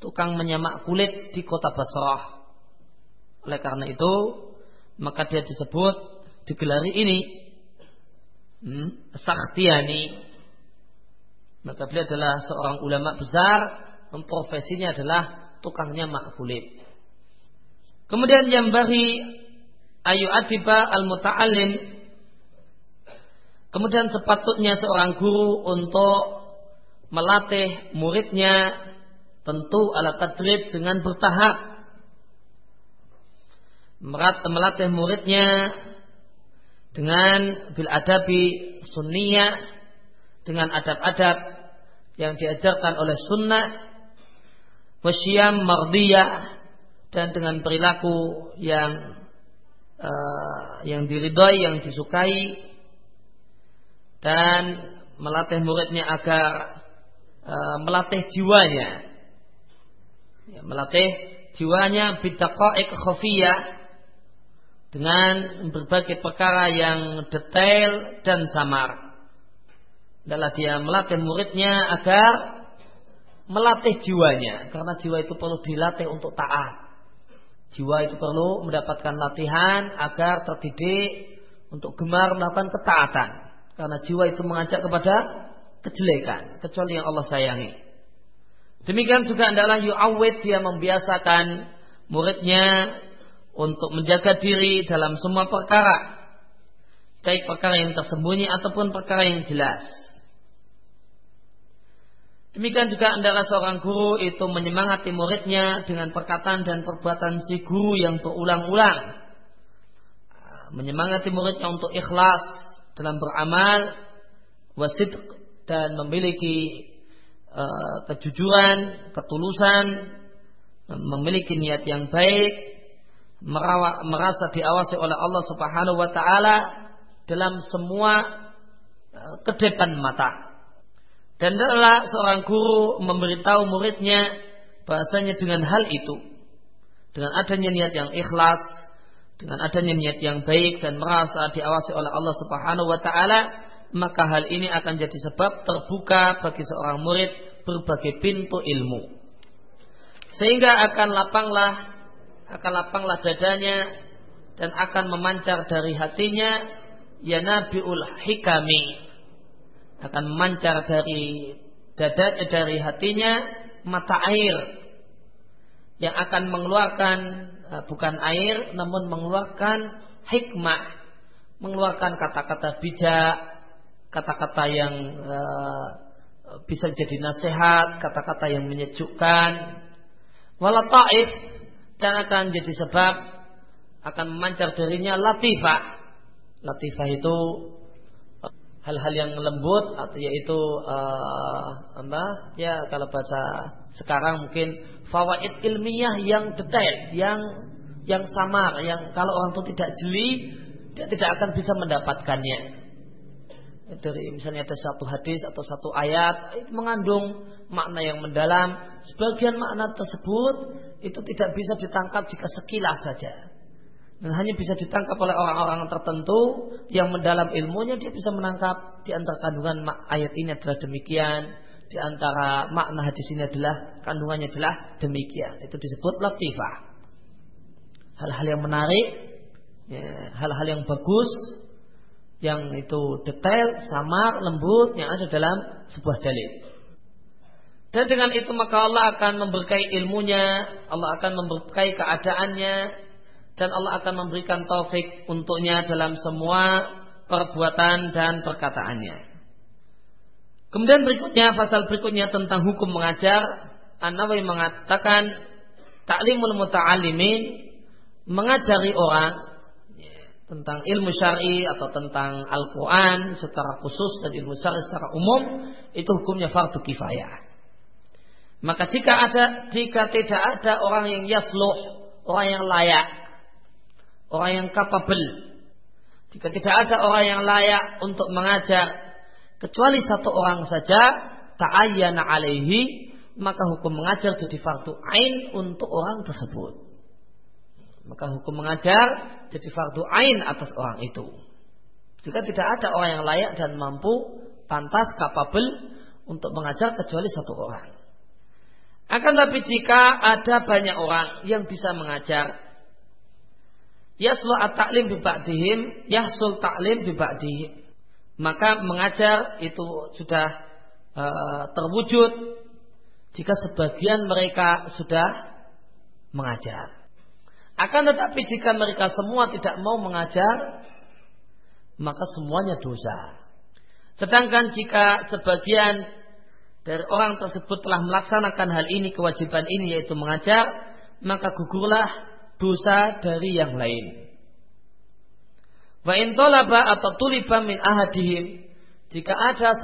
tukang menyamak kulit di kota Basrah. Oleh karena itu, maka dia disebut digelari ini hmm, Sakhtiani. Maka beliau adalah seorang ulama besar, profesinya adalah tukangnya mak kulit. Kemudian yang bagi ayu adiba al muta'alim Kemudian sepatutnya seorang guru untuk melatih muridnya tentu ala tadrid dengan bertahap melatih muridnya dengan bil adabi sunniyah dengan adab-adab yang diajarkan oleh sunnah wasyam mardiyah dan dengan perilaku yang uh, yang diridhoi yang disukai dan melatih muridnya agar uh, melatih jiwanya ya, melatih jiwanya bidaqa'iq khafiyah dengan berbagai perkara yang detail dan samar. Adalah dia melatih muridnya agar melatih jiwanya, karena jiwa itu perlu dilatih untuk taat. Jiwa itu perlu mendapatkan latihan agar terdidik untuk gemar melakukan ketaatan, karena jiwa itu mengajak kepada kejelekan, kecuali yang Allah sayangi. Demikian juga adalah yu'awid dia membiasakan muridnya untuk menjaga diri dalam semua perkara, baik perkara yang tersembunyi ataupun perkara yang jelas. Demikian juga adalah seorang guru itu menyemangati muridnya dengan perkataan dan perbuatan si guru yang berulang-ulang. Menyemangati muridnya untuk ikhlas dalam beramal, wasid dan memiliki uh, kejujuran, ketulusan, memiliki niat yang baik, merasa diawasi oleh Allah Subhanahu wa taala dalam semua eh, ke depan mata. Dan adalah seorang guru memberitahu muridnya bahasanya dengan hal itu dengan adanya niat yang ikhlas, dengan adanya niat yang baik dan merasa diawasi oleh Allah Subhanahu wa taala, maka hal ini akan jadi sebab terbuka bagi seorang murid berbagai pintu ilmu. Sehingga akan lapanglah akan lapanglah dadanya dan akan memancar dari hatinya ya nabiul hikami akan memancar dari dadanya dari hatinya mata air yang akan mengeluarkan eh, bukan air namun mengeluarkan hikmah mengeluarkan kata-kata bijak kata-kata yang uh, bisa jadi nasihat kata-kata yang menyejukkan wala ta'if dan akan jadi sebab akan memancar darinya latifah. Latifah itu hal-hal yang lembut atau yaitu uh, apa ya kalau bahasa sekarang mungkin fawaid ilmiah yang detail yang yang samar yang kalau orang itu tidak jeli dia tidak akan bisa mendapatkannya dari misalnya ada satu hadis atau satu ayat itu mengandung makna yang mendalam. Sebagian makna tersebut itu tidak bisa ditangkap jika sekilas saja. Dan hanya bisa ditangkap oleh orang-orang tertentu yang mendalam ilmunya dia bisa menangkap di antara kandungan ayat ini adalah demikian, di antara makna hadis ini adalah kandungannya adalah demikian. Itu disebut latifah. Hal-hal yang menarik, ya, hal-hal ya, yang bagus, yang itu detail, samar, lembut yang ada dalam sebuah dalil. Dan dengan itu maka Allah akan memberkahi ilmunya, Allah akan memberkahi keadaannya, dan Allah akan memberikan taufik untuknya dalam semua perbuatan dan perkataannya. Kemudian berikutnya, pasal berikutnya tentang hukum mengajar, An-Nawawi mengatakan, Ta'limul muta'alimin, mengajari orang, tentang ilmu syar'i atau tentang Al-Quran secara khusus dan ilmu syar'i secara umum itu hukumnya fardu kifayah. Maka jika ada, jika tidak ada orang yang yasluh, orang yang layak, orang yang kapabel. Jika tidak ada orang yang layak untuk mengajar kecuali satu orang saja, ta'ayyana alaihi, maka hukum mengajar jadi fardu ain untuk orang tersebut. Maka hukum mengajar jadi fardu ain atas orang itu. Jika tidak ada orang yang layak dan mampu, pantas, kapabel untuk mengajar kecuali satu orang. Akan tapi jika ada banyak orang yang bisa mengajar, yaslu at-ta'lim bi ba'dihim, yahsul ta'lim bi ba'dihim. Maka mengajar itu sudah uh, terwujud jika sebagian mereka sudah mengajar. Akan tetapi jika mereka semua tidak mau mengajar, maka semuanya dosa. Sedangkan jika sebagian dari orang tersebut telah melaksanakan hal ini, kewajiban ini yaitu mengajar, maka gugurlah dosa dari yang lain. Wa in atau tuliba min ahadihim jika ada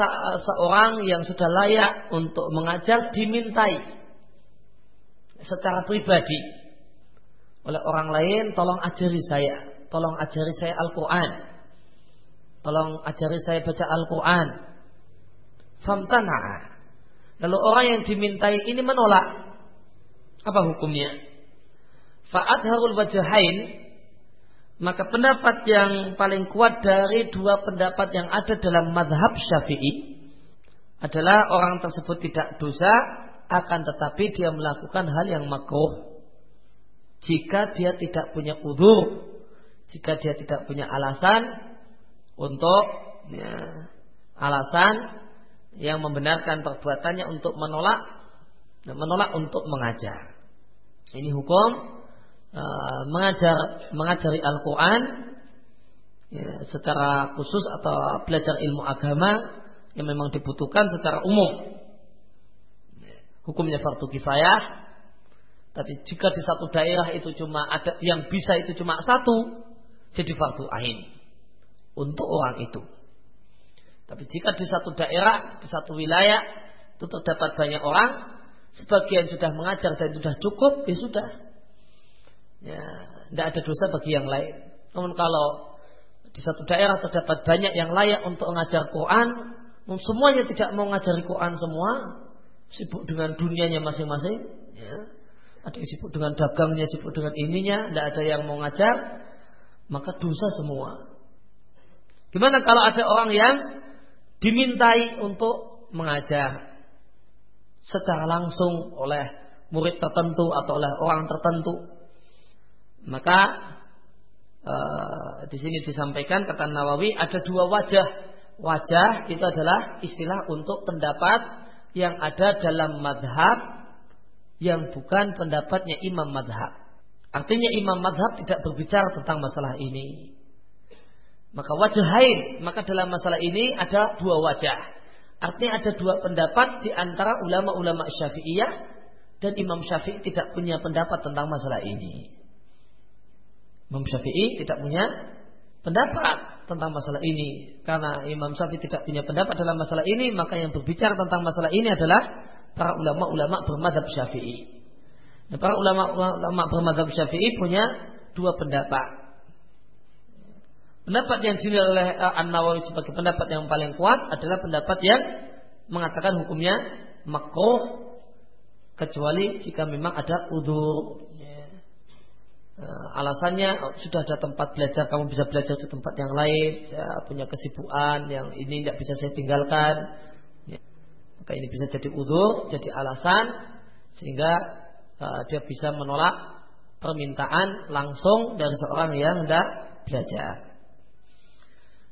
seorang yang sudah layak untuk mengajar dimintai secara pribadi oleh orang lain tolong ajari saya tolong ajari saya Al-Quran tolong ajari saya baca Al-Quran. Famtana lalu orang yang dimintai ini menolak. Apa hukumnya Fa'adharul wajahain maka pendapat yang paling kuat dari dua pendapat yang ada dalam madhab syafi'i adalah orang tersebut tidak dosa akan tetapi dia melakukan hal yang makruh. Jika dia tidak punya udur jika dia tidak punya alasan untuk ya, alasan yang membenarkan perbuatannya untuk menolak menolak untuk mengajar. Ini hukum Uh, mengajar mengajari Al-Quran ya, secara khusus atau belajar ilmu agama yang memang dibutuhkan secara umum. Hukumnya fardu kifayah. Tapi jika di satu daerah itu cuma ada yang bisa itu cuma satu, jadi fardu ain untuk orang itu. Tapi jika di satu daerah, di satu wilayah itu terdapat banyak orang, sebagian sudah mengajar dan sudah cukup, ya sudah ya, tidak ada dosa bagi yang lain. Namun kalau di satu daerah terdapat banyak yang layak untuk mengajar Quran, semuanya tidak mau mengajari Quran semua, sibuk dengan dunianya masing-masing, ya. ada yang sibuk dengan dagangnya, sibuk dengan ininya, tidak ada yang mau ngajar, maka dosa semua. Gimana kalau ada orang yang dimintai untuk mengajar secara langsung oleh murid tertentu atau oleh orang tertentu maka uh, di sini disampaikan kata Nawawi ada dua wajah. Wajah itu adalah istilah untuk pendapat yang ada dalam madhab yang bukan pendapatnya imam madhab. Artinya imam madhab tidak berbicara tentang masalah ini. Maka wajah lain, maka dalam masalah ini ada dua wajah. Artinya ada dua pendapat di antara ulama-ulama syafi'iyah dan Imam Syafi'i tidak punya pendapat tentang masalah ini. Imam Syafi'i tidak punya pendapat tentang masalah ini. Karena Imam Syafi'i tidak punya pendapat dalam masalah ini, maka yang berbicara tentang masalah ini adalah para ulama-ulama bermadhab Syafi'i. Nah, para ulama-ulama bermadhab Syafi'i punya dua pendapat. Pendapat yang dinilai oleh eh, An-Nawawi sebagai pendapat yang paling kuat adalah pendapat yang mengatakan hukumnya makruh kecuali jika memang ada udur alasannya oh, sudah ada tempat belajar, kamu bisa belajar di tempat yang lain. Saya punya kesibukan yang ini tidak bisa saya tinggalkan. Ya. Maka ini bisa jadi udur, jadi alasan sehingga uh, dia bisa menolak permintaan langsung dari seorang yang hendak belajar.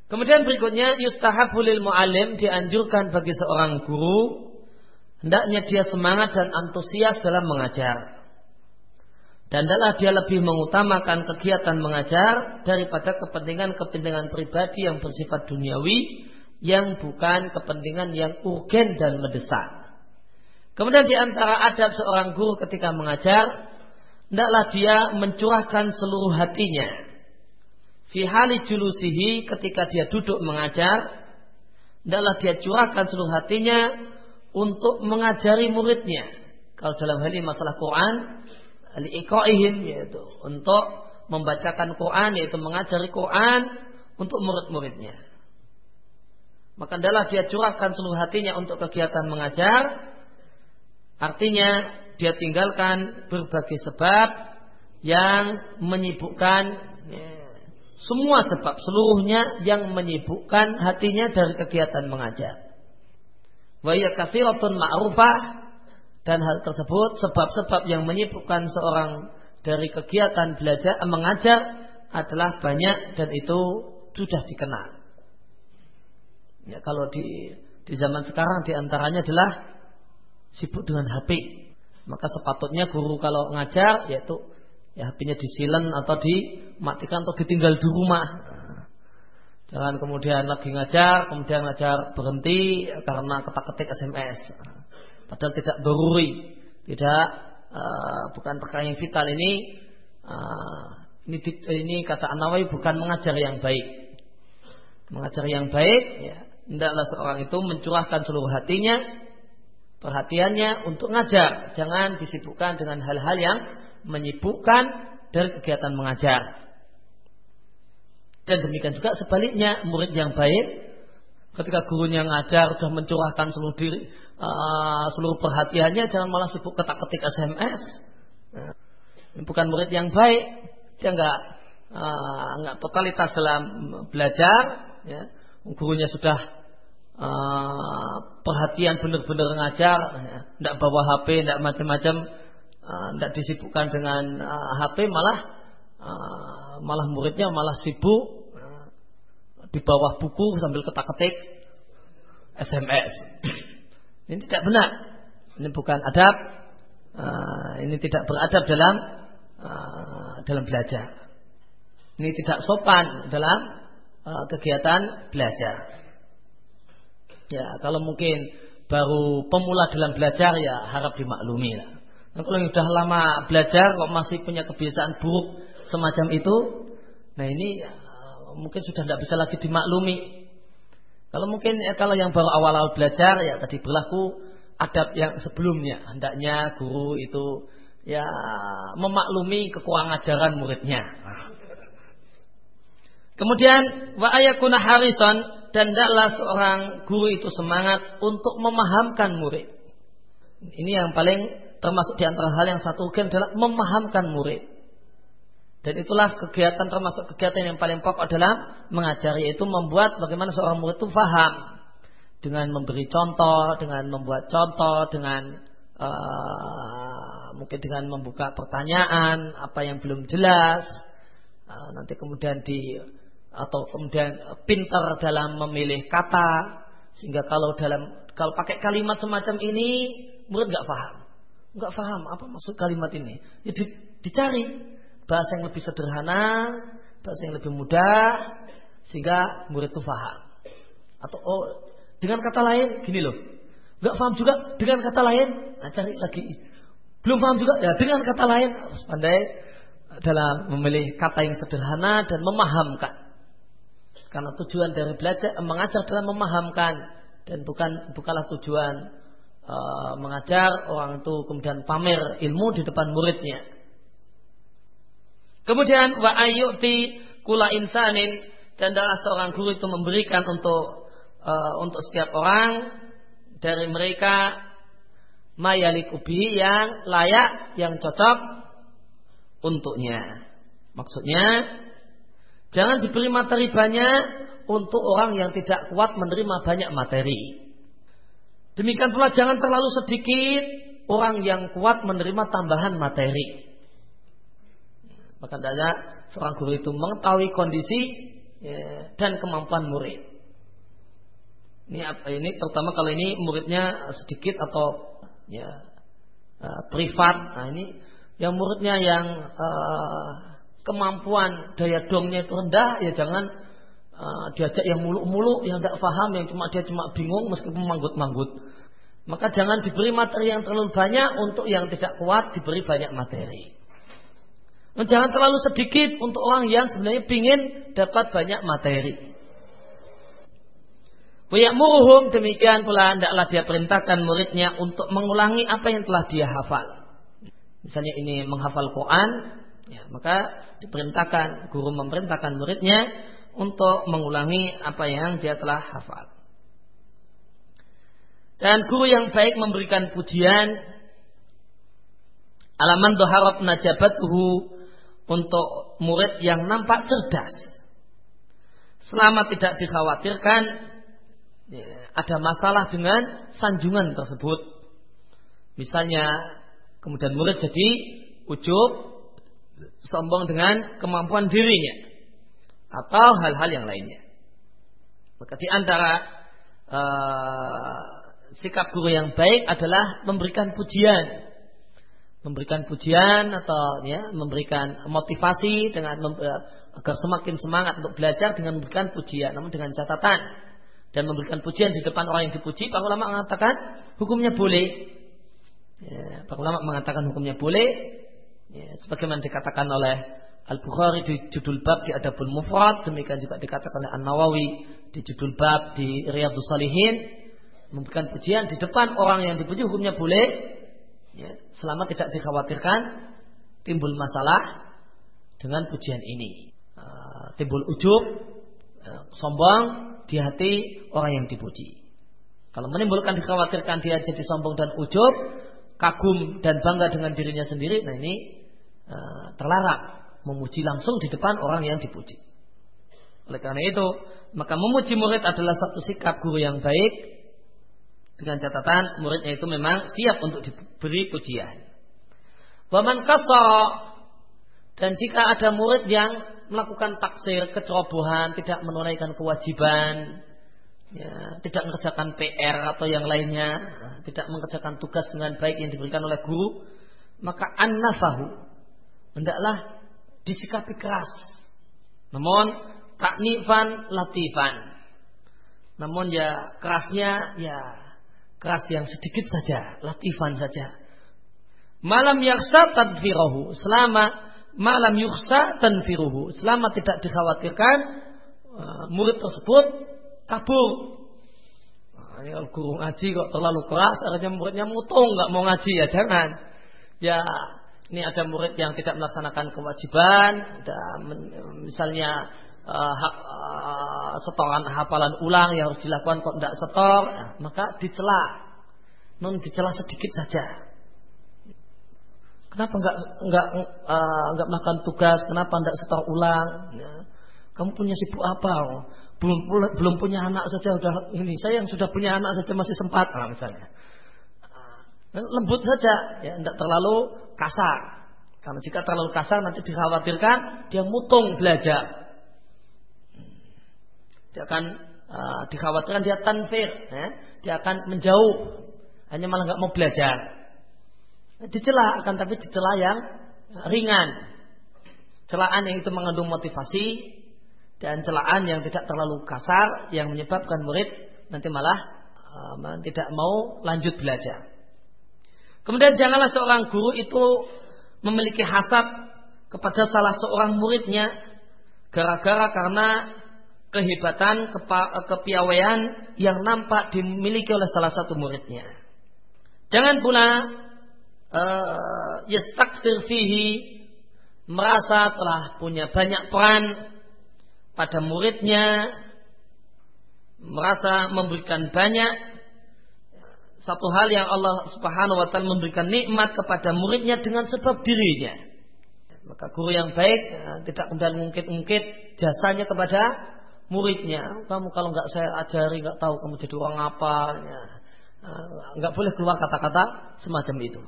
Kemudian berikutnya yustahabul lil muallim dianjurkan bagi seorang guru hendaknya dia semangat dan antusias dalam mengajar. Dan adalah dia lebih mengutamakan kegiatan mengajar daripada kepentingan-kepentingan pribadi yang bersifat duniawi yang bukan kepentingan yang urgen dan mendesak. Kemudian di antara adab seorang guru ketika mengajar, hendaklah dia mencurahkan seluruh hatinya. Fi hali julusihi ketika dia duduk mengajar, hendaklah dia curahkan seluruh hatinya untuk mengajari muridnya. Kalau dalam hal ini masalah Quran, liqaihim yaitu untuk membacakan Quran yaitu mengajari Quran untuk murid-muridnya. Maka adalah dia curahkan seluruh hatinya untuk kegiatan mengajar. Artinya dia tinggalkan berbagai sebab yang menyibukkan ya, semua sebab seluruhnya yang menyibukkan hatinya dari kegiatan mengajar. Wa ma'rufah dan hal tersebut sebab-sebab yang menyibukkan seorang dari kegiatan belajar mengajar adalah banyak dan itu sudah dikenal. Ya, kalau di di zaman sekarang di antaranya adalah sibuk dengan HP. Maka sepatutnya guru kalau ngajar yaitu ya HP-nya disilen atau dimatikan atau ditinggal di rumah. Jangan kemudian lagi ngajar, kemudian ngajar berhenti karena ketak-ketik SMS. Padahal tidak beruri, tidak uh, bukan perkara yang vital ini. Uh, ini ini kata An-Nawawi bukan mengajar yang baik. Mengajar yang baik, ya, hendaklah seorang itu mencurahkan seluruh hatinya, perhatiannya untuk ngajar. Jangan disibukkan dengan hal-hal yang menyibukkan dari kegiatan mengajar. Dan demikian juga sebaliknya murid yang baik ketika gurunya ngajar sudah mencurahkan seluruh diri uh, seluruh perhatiannya jangan malah sibuk ketak-ketik SMS. Ini bukan murid yang baik, dia nggak uh, totalitas dalam belajar. Ya. Gurunya sudah uh, perhatian benar-benar ngajar, ya. bawa HP, tidak macam-macam, tidak uh, disibukkan dengan uh, HP, malah uh, malah muridnya malah sibuk di bawah buku sambil ketak-ketik SMS. Ini tidak benar. Ini bukan adab. Uh, ini tidak beradab dalam uh, dalam belajar. Ini tidak sopan dalam uh, kegiatan belajar. Ya, kalau mungkin baru pemula dalam belajar ya harap dimaklumi. Nah, kalau yang sudah lama belajar kok masih punya kebiasaan buruk semacam itu, nah ini mungkin sudah tidak bisa lagi dimaklumi. Kalau mungkin ya, kalau yang baru awal-awal belajar ya tadi berlaku adab yang sebelumnya. Hendaknya guru itu ya memaklumi kekurangan ajaran muridnya. Kemudian wa ayakuna harison dan tidaklah seorang guru itu semangat untuk memahamkan murid. Ini yang paling termasuk di antara hal yang satu adalah memahamkan murid. Dan itulah kegiatan termasuk kegiatan yang paling pokok adalah mengajar yaitu membuat bagaimana seorang murid itu faham. Dengan memberi contoh, dengan membuat contoh, dengan uh, mungkin dengan membuka pertanyaan apa yang belum jelas, uh, nanti kemudian di atau kemudian pintar dalam memilih kata. Sehingga kalau dalam kalau pakai kalimat semacam ini murid nggak paham, nggak paham apa maksud kalimat ini, ya di, dicari bahasa yang lebih sederhana, bahasa yang lebih mudah, sehingga murid itu paham. Atau oh, dengan kata lain, gini loh, nggak paham juga dengan kata lain, nah cari lagi. Belum paham juga, ya dengan kata lain harus pandai dalam memilih kata yang sederhana dan memahamkan. Karena tujuan dari belajar mengajar adalah memahamkan dan bukan bukanlah tujuan uh, mengajar orang itu kemudian pamer ilmu di depan muridnya. Kemudian wa ayyuti kula insanin dan adalah seorang guru itu memberikan untuk uh, untuk setiap orang dari mereka mayalikubi yang layak, yang cocok untuknya. Maksudnya jangan diberi materi banyak untuk orang yang tidak kuat menerima banyak materi. Demikian pula jangan terlalu sedikit orang yang kuat menerima tambahan materi. Maka hendaknya seorang guru itu mengetahui kondisi ya, dan kemampuan murid. Ini apa ini terutama kalau ini muridnya sedikit atau ya uh, privat. Nah ini yang muridnya yang uh, kemampuan daya dongnya itu rendah ya jangan uh, diajak yang muluk-muluk yang tidak paham yang cuma dia cuma bingung meskipun manggut-manggut. Maka jangan diberi materi yang terlalu banyak untuk yang tidak kuat diberi banyak materi. Jangan terlalu sedikit untuk orang yang sebenarnya ingin dapat banyak materi. muruhum demikian pula hendaklah dia perintahkan muridnya untuk mengulangi apa yang telah dia hafal. Misalnya ini menghafal Quran, Ya, maka diperintahkan guru memerintahkan muridnya untuk mengulangi apa yang dia telah hafal. Dan guru yang baik memberikan pujian alaman doharab najabatuhu untuk murid yang nampak cerdas. Selama tidak dikhawatirkan ya, ada masalah dengan sanjungan tersebut. Misalnya kemudian murid jadi ujub sombong dengan kemampuan dirinya atau hal-hal yang lainnya. Maka di antara uh, sikap guru yang baik adalah memberikan pujian, memberikan pujian atau ya memberikan motivasi dengan uh, agar semakin semangat untuk belajar dengan memberikan pujian, namun dengan catatan dan memberikan pujian di depan orang yang dipuji. Para ulama mengatakan hukumnya boleh. Ya, para ulama mengatakan hukumnya boleh Ya, sebagaimana dikatakan oleh Al-Bukhari di judul bab di Adabul Mufrad, demikian juga dikatakan oleh An-Nawawi di judul bab di Riyadhus Salihin, memberikan pujian di depan orang yang dipuji hukumnya boleh, ya, selama tidak dikhawatirkan timbul masalah dengan pujian ini. Uh, timbul ujub, uh, sombong di hati orang yang dipuji. Kalau menimbulkan dikhawatirkan dia jadi sombong dan ujub, kagum dan bangga dengan dirinya sendiri, nah ini Eh, terlarang memuji langsung di depan orang yang dipuji. Oleh karena itu, maka memuji murid adalah satu sikap guru yang baik dengan catatan muridnya itu memang siap untuk diberi pujian. Waman kasar dan jika ada murid yang melakukan taksir, kecerobohan, tidak menunaikan kewajiban, ya, tidak mengerjakan PR atau yang lainnya, tidak mengerjakan tugas dengan baik yang diberikan oleh guru, maka an-nafahu hendaklah disikapi keras. Namun taknifan latifan. Namun ya kerasnya ya keras yang sedikit saja, latifan saja. Malam yaksa tadfirahu selama malam yuksa tanfiruhu selama tidak dikhawatirkan uh, murid tersebut kabur. Ini kalau guru ngaji kok terlalu keras, akhirnya muridnya mutung nggak mau ngaji ya jangan. Ya ini ada murid yang tidak melaksanakan kewajiban, ada misalnya uh, hak uh, setoran hafalan ulang yang harus dilakukan kok tidak setor, nah, maka dicela. Non dicela sedikit saja. Kenapa enggak enggak uh, enggak melakukan tugas? Kenapa enggak setor ulang? Ya. Kamu punya sibuk apa? Belum belum punya anak saja udah ini. Saya yang sudah punya anak saja masih sempat, nah, misalnya. Lembut saja, ya, tidak terlalu kasar. Karena jika terlalu kasar nanti dikhawatirkan dia mutung belajar. Dia akan uh, dikhawatirkan dia tanfir, ya. dia akan menjauh, hanya malah nggak mau belajar. Dicela akan tapi dicela yang ringan. Celaan yang itu mengandung motivasi dan celaan yang tidak terlalu kasar yang menyebabkan murid nanti malah uh, tidak mau lanjut belajar. Kemudian janganlah seorang guru itu memiliki hasad kepada salah seorang muridnya gara-gara karena kehebatan, kepiawaian yang nampak dimiliki oleh salah satu muridnya. Jangan pula uh, yastakfir merasa telah punya banyak peran pada muridnya, merasa memberikan banyak satu hal yang Allah Subhanahu wa taala memberikan nikmat kepada muridnya dengan sebab dirinya. Maka guru yang baik ya, tidak kemudian mungkit-mungkit jasanya kepada muridnya. Kamu kalau nggak saya ajari nggak tahu kamu jadi orang apa. Ya. Nggak boleh keluar kata-kata semacam itu.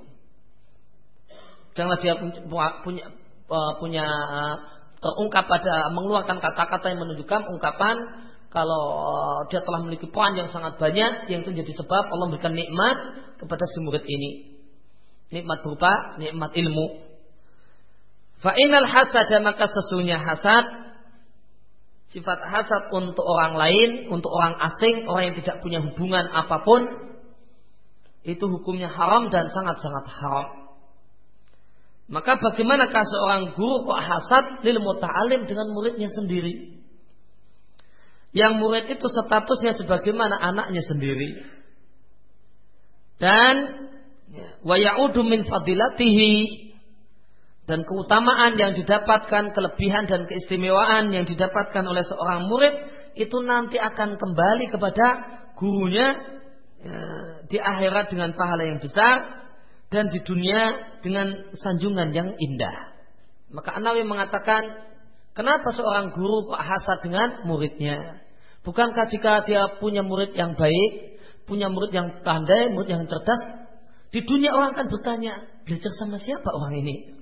Janganlah dia punya punya terungkap pada mengeluarkan kata-kata yang menunjukkan ungkapan kalau uh, dia telah memiliki peran yang sangat banyak yang itu menjadi sebab Allah memberikan nikmat kepada si murid ini. Nikmat berupa nikmat ilmu. Fa'inal hasad maka sesungguhnya hasad sifat hasad untuk orang lain, untuk orang asing, orang yang tidak punya hubungan apa pun itu hukumnya haram dan sangat-sangat haram. Maka bagaimanakah seorang guru kok hasad lil muta'alim dengan muridnya sendiri? yang murid itu statusnya sebagaimana anaknya sendiri. Dan ya, wa ya'udu min fadilatihi dan keutamaan yang didapatkan, kelebihan dan keistimewaan yang didapatkan oleh seorang murid itu nanti akan kembali kepada gurunya ya, di akhirat dengan pahala yang besar dan di dunia dengan sanjungan yang indah. Maka Anawi mengatakan, kenapa seorang guru kok hasad dengan muridnya? Bukankah jika dia punya murid yang baik, punya murid yang pandai, murid yang cerdas, di dunia orang akan bertanya, belajar sama siapa orang ini?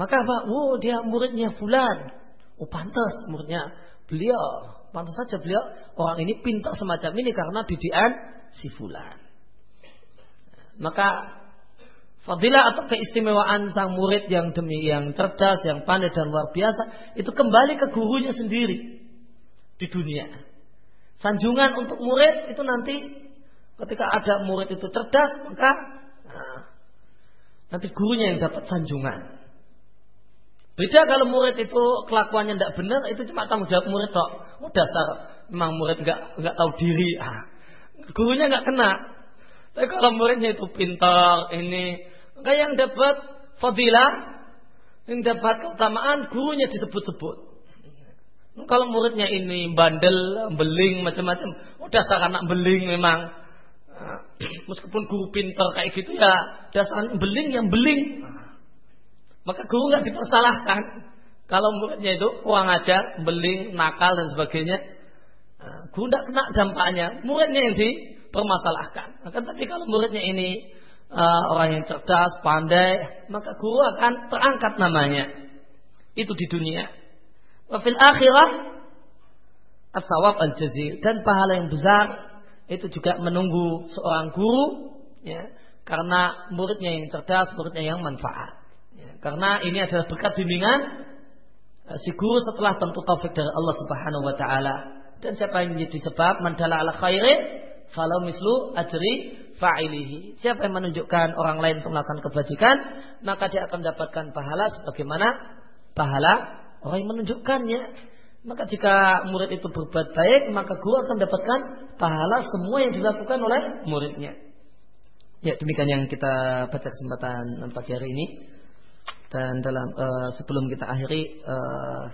Maka apa? Oh dia muridnya fulan. Oh pantas muridnya beliau. Pantas saja beliau orang ini pintar semacam ini karena didikan si fulan. Maka fadilah atau keistimewaan sang murid yang demi yang cerdas, yang pandai dan luar biasa itu kembali ke gurunya sendiri di dunia. Sanjungan untuk murid itu nanti ketika ada murid itu cerdas maka nah, nanti gurunya yang dapat sanjungan. Beda kalau murid itu kelakuannya tidak benar, itu cuma tanggung jawab murid kok. Dasar memang murid nggak nggak tahu diri. Ah, gurunya nggak kena. Tapi kalau muridnya itu pintar, ini kayak yang dapat fadilah, yang dapat keutamaan, gurunya disebut-sebut. Kalau muridnya ini bandel, beling, macam-macam, oh dasar anak beling memang. Ah, meskipun guru pintar kayak gitu ya, dasar beling yang beling. Maka guru nggak dipersalahkan. Kalau muridnya itu kurang ajar, beling, nakal dan sebagainya, nah, guru tidak kena dampaknya. Muridnya yang dipermasalahkan. Maka tapi kalau muridnya ini uh, orang yang cerdas, pandai, maka guru akan terangkat namanya. Itu di dunia. Wafil akhirah asawab al jazil dan pahala yang besar itu juga menunggu seorang guru ya karena muridnya yang cerdas, muridnya yang manfaat. Karena ini adalah berkat bimbingan eh, si guru setelah tentu taufik dari Allah Subhanahu wa taala. Dan siapa yang menjadi sebab mandala ala khairin falau mislu ajri fa'ilihi. Siapa yang menunjukkan orang lain untuk melakukan kebajikan, maka dia akan mendapatkan pahala sebagaimana pahala orang yang menunjukkannya. Maka jika murid itu berbuat baik, maka guru akan mendapatkan pahala semua yang dilakukan oleh muridnya. Ya, demikian yang kita baca kesempatan pagi hari ini. Dan dalam uh, sebelum kita akhiri uh,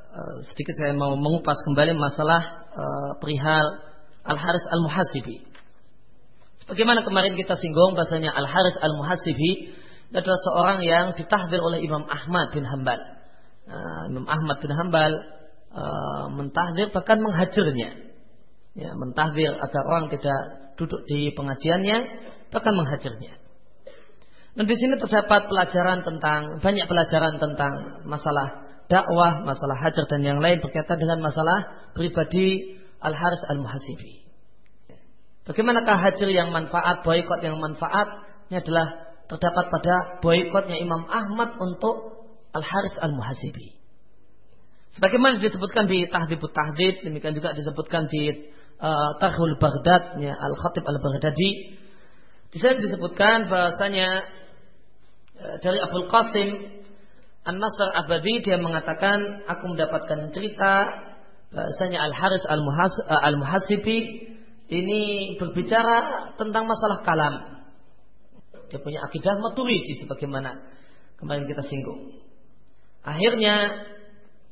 uh, sedikit saya mau mengupas kembali masalah uh, perihal Al Haris Al Muhasibi. Bagaimana kemarin kita singgung bahasanya Al Haris Al Muhasibi adalah seorang yang ditahdir oleh Imam Ahmad bin Hambal. Uh, Imam Ahmad bin Hambal uh, mentahdir bahkan menghajarnya. Ya, mentahdir agar orang tidak duduk di pengajiannya bahkan menghajarnya. Dan di sini terdapat pelajaran tentang banyak pelajaran tentang masalah dakwah, masalah hajar dan yang lain berkaitan dengan masalah pribadi Al Haris Al Muhasibi. Bagaimanakah hajar yang manfaat, boykot yang manfaat? Ini adalah terdapat pada boykotnya Imam Ahmad untuk Al Haris Al Muhasibi. Sebagaimana disebutkan di Tahdibut Tahdib, demikian juga disebutkan di uh, Tahul Baghdad, ya, Al Khatib Al Baghdadi. Di sana disebutkan bahasanya Eh, dari Abdul Qasim An-Nasr Abadi dia mengatakan aku mendapatkan cerita bahasanya Al-Haris eh, Al-Muhasibi ini berbicara tentang masalah kalam. Dia punya akidah maturidi sebagaimana kemarin kita singgung. Akhirnya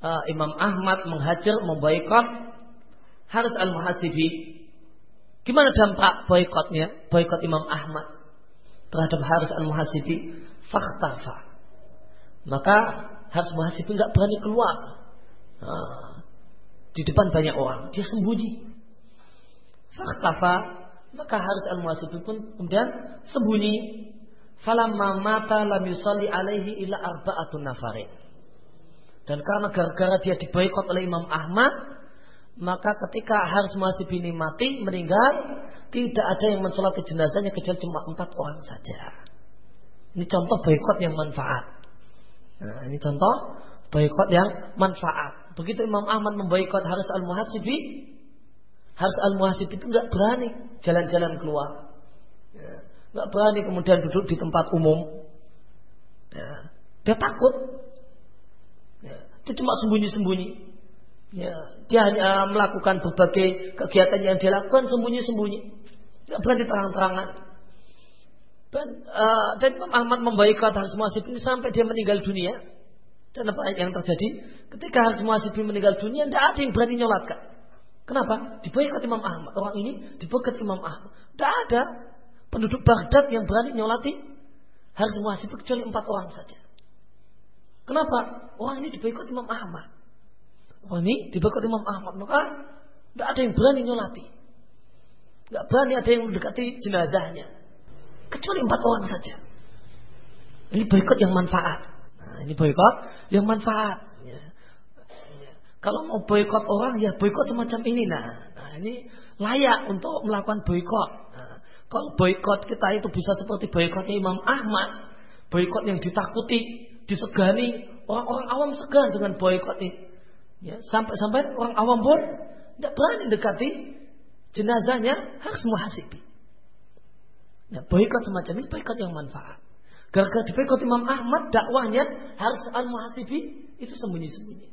uh, Imam Ahmad menghajar memboikot Haris Al-Muhasibi. Gimana dampak boikotnya? Boikot Imam Ahmad terhadap Haris Al-Muhasibi fakhtafa. Maka Haris Muhasibi nggak berani keluar. Nah, di depan banyak orang, dia sembunyi. Fakhtafa, maka Haris Al-Muhasibi pun kemudian sembunyi. Falamma mata lam yusalli alaihi illa arba'atun nafarin. Dan karena gara-gara dia diboikot oleh Imam Ahmad, maka ketika Haris Muhasib ini mati, meninggal, tidak ada yang mensolati jenazahnya kecuali cuma empat orang saja. Ini contoh boykot yang manfaat. Nah, ini contoh boykot yang manfaat. Begitu Imam Ahmad memboikot Haris al Muhasibi, Haris al Muhasibi itu nggak berani jalan-jalan keluar, ya, nggak berani kemudian duduk di tempat umum. Ya, dia takut. Ya, dia cuma sembunyi-sembunyi. Ya, dia hanya melakukan berbagai kegiatan yang dia lakukan sembunyi-sembunyi. Tidak berani terang-terangan. Dan, uh, dan Imam Ahmad membaikkan Haris Muhasib ini sampai dia meninggal dunia. Dan apa yang terjadi? Ketika Haris Muhasib meninggal dunia, tidak ada yang berani nyolatkan. Kenapa? Diboikot Imam Ahmad. Orang ini diboikot Imam Ahmad. Tidak ada penduduk Baghdad yang berani nyolati Haris Muhasib kecuali empat orang saja. Kenapa? Orang ini diboikot Imam Ahmad. Orang ini diboikot Imam Ahmad. Maka tidak ada yang berani nyolati. Tidak berani ada yang mendekati jenazahnya. Kecuali empat orang saja. Ini boykot yang manfaat. Nah, ini boykot yang manfaat. Ya. Ya. Kalau mau boykot orang ya boykot semacam ini. Nah, nah ini layak untuk melakukan boykot. Nah, kalau boykot kita itu bisa seperti boykotnya Imam Ahmad, boykot yang ditakuti, disegani, orang-orang awam segan dengan boykot ini. Ya, sampai-sampai orang awam pun tidak berani dekati jenazahnya harus muhasibi. Nah, boykot semacam ini boykot yang manfaat. Gara-gara di boykot Imam Ahmad dakwahnya harus al-muhasibi itu sembunyi-sembunyi.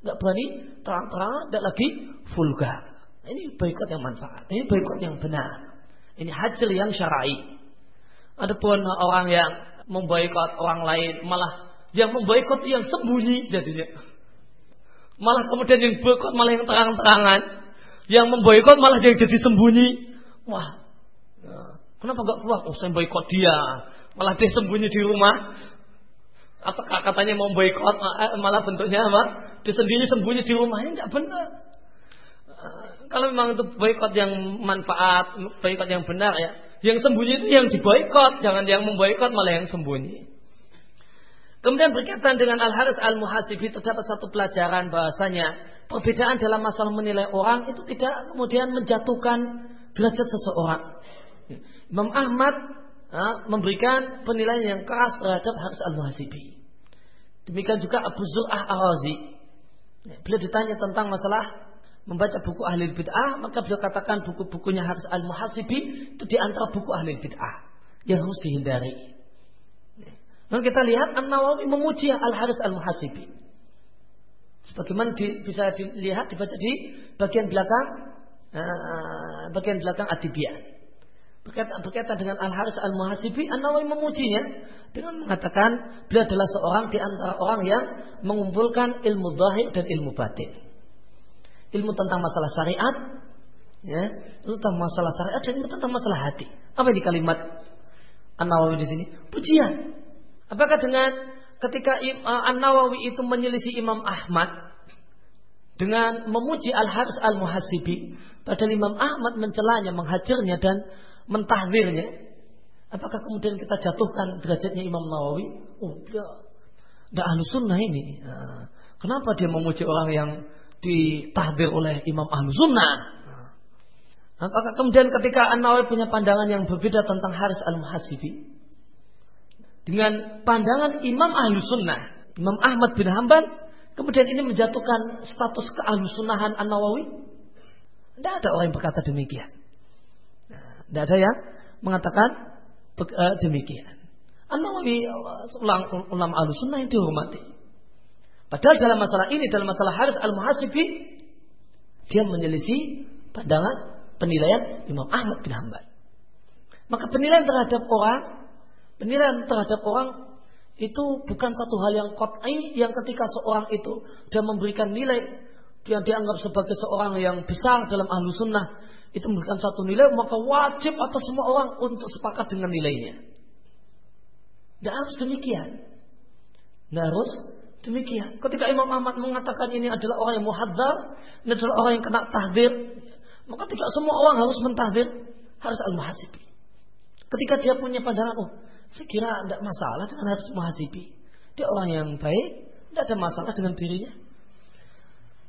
Nggak berani terang-terang, tidak lagi vulgar. Nah, ini boykot yang manfaat. Ini boykot yang benar. Ini hasil yang syar'i. Adapun orang yang memboikot orang lain malah yang memboikot yang sembunyi jadinya. Malah kemudian yang boikot malah yang terang-terangan. Yang memboikot malah yang jadi sembunyi. Wah, Kenapa nggak keluar? Oh, saya boykot dia. Malah dia sembunyi di rumah. Apakah katanya mau boykot? Eh, malah bentuknya apa? Dia sendiri sembunyi di rumahnya nggak benar. Eh, kalau memang itu boykot yang manfaat, boykot yang benar ya. Yang sembunyi itu yang diboykot, jangan yang memboykot malah yang sembunyi. Kemudian berkaitan dengan Al-Haris Al-Muhasibi terdapat satu pelajaran bahasanya perbedaan dalam masalah menilai orang itu tidak kemudian menjatuhkan derajat seseorang. Imam Ahmad ha, memberikan penilaian yang keras terhadap Haris al-Muhasibi. Demikian juga Abu Zur'ah al-Razi. Ya, beliau ditanya tentang masalah membaca buku ahli bid'ah, maka beliau katakan buku-bukunya Haris al-Muhasibi itu di antara buku ahli bid'ah yang harus dihindari. Dan kita lihat An-Nawawi memuji Al-Haris Al-Muhasibi. Sebagaimana di, bisa dilihat dibaca di bagian belakang uh, bagian belakang Atibiyah berkaitan, berkaitan dengan Al-Haris Al-Muhasibi, An-Nawawi memujinya dengan mengatakan beliau adalah seorang di antara orang yang mengumpulkan ilmu zahir dan ilmu batin. Ilmu tentang masalah syariat, ya, ilmu tentang masalah syariat dan ilmu tentang masalah hati. Apa ini kalimat An-Nawawi di sini? Pujian. Apakah dengan ketika uh, An-Nawawi itu menyelisih Imam Ahmad dengan memuji Al-Haris Al-Muhasibi, padahal Imam Ahmad mencelanya, menghajarnya dan mentahdirnya, apakah kemudian kita jatuhkan derajatnya Imam Nawawi? Oh, dia tidak ahlu sunnah ini. Nah, kenapa dia memuji orang yang ditahdir oleh Imam ahlu sunnah? Apakah kemudian ketika An Nawawi punya pandangan yang berbeda tentang Haris al Muhasibi dengan pandangan Imam ahlu sunnah, Imam Ahmad bin Hambal, kemudian ini menjatuhkan status keahlu sunnahan An Nawawi? Tidak ada orang yang berkata demikian. Tidak ada yang mengatakan uh, demikian. An-Nawawi ulang ulama al-sunnah yang dihormati. Padahal dalam masalah ini, dalam masalah Haris al-Muhasibi, dia menyelisih pandangan penilaian Imam Ahmad bin Hanbal. Maka penilaian terhadap orang, penilaian terhadap orang itu bukan satu hal yang qat'i yang ketika seorang itu dia memberikan nilai yang dianggap sebagai seorang yang besar dalam ahlu sunnah itu memberikan satu nilai, maka wajib atas semua orang untuk sepakat dengan nilainya. Tidak harus demikian. Tidak harus demikian. Ketika Imam Ahmad mengatakan ini adalah orang yang muhadzar, ini adalah orang yang kena tahdir, maka tidak semua orang harus mentahdir, harus al-muhasibi. Ketika dia punya pandangan, oh, saya kira tidak masalah dengan harus muhasibi. Dia orang yang baik, tidak ada masalah dengan dirinya.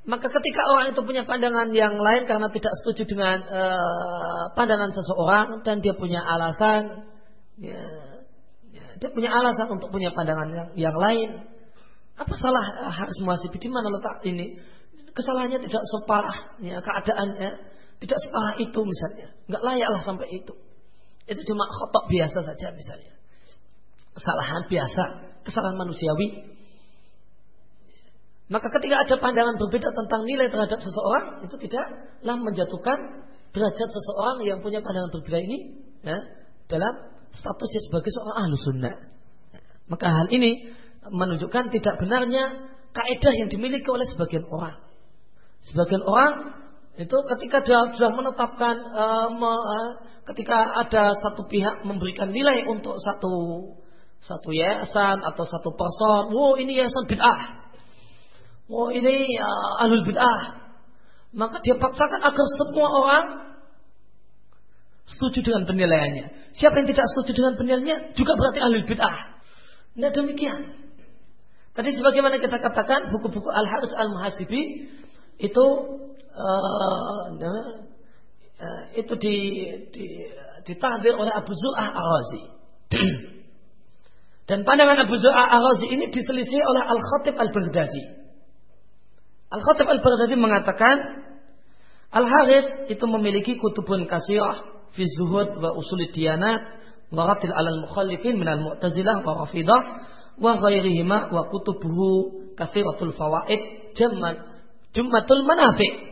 Maka ketika orang itu punya pandangan yang lain karena tidak setuju dengan uh, pandangan seseorang dan dia punya alasan, ya, ya, dia punya alasan untuk punya pandangan yang, yang lain. Apa salah harus muhasib di mana letak ini? Kesalahannya tidak separah ya, keadaannya, tidak separah itu misalnya. Nggak layaklah sampai itu. Itu cuma khotok biasa saja misalnya. Kesalahan biasa, kesalahan manusiawi maka ketika ada pandangan berbeda tentang nilai terhadap seseorang, itu tidaklah menjatuhkan derajat seseorang yang punya pandangan berbeda ini ya, dalam statusnya sebagai seorang ahlu sunnah. Maka hal ini menunjukkan tidak benarnya kaidah yang dimiliki oleh sebagian orang. Sebagian orang itu ketika sudah menetapkan uh, me, uh, ketika ada satu pihak memberikan nilai untuk satu satu yayasan atau satu person, wow ini yayasan bid'ah. Wow ini uh, ahlul bid'ah. Maka dia paksakan agar semua orang setuju dengan penilaiannya. Siapa yang tidak setuju dengan penilaiannya juga berarti ahlul bid'ah. Tidak demikian. Tadi sebagaimana kita katakan buku-buku Al-Haris Al-Muhasibi itu uh, uh, itu di, di ditahdir oleh Abu Zur'ah Al-Razi. Dan pandangan Abu Zur'ah Al-Razi ini diselisih oleh Al-Khatib Al-Baghdadi. Al-Khatib Al-Baghdadi mengatakan Al-Haris itu memiliki kutubun kasirah fi zuhud wa usul diyanat wa ratil alal mukhalifin minal mu'tazilah wa rafidah wa ghairihima wa kutubuhu kasiratul fawaid jammat jummatul manafi.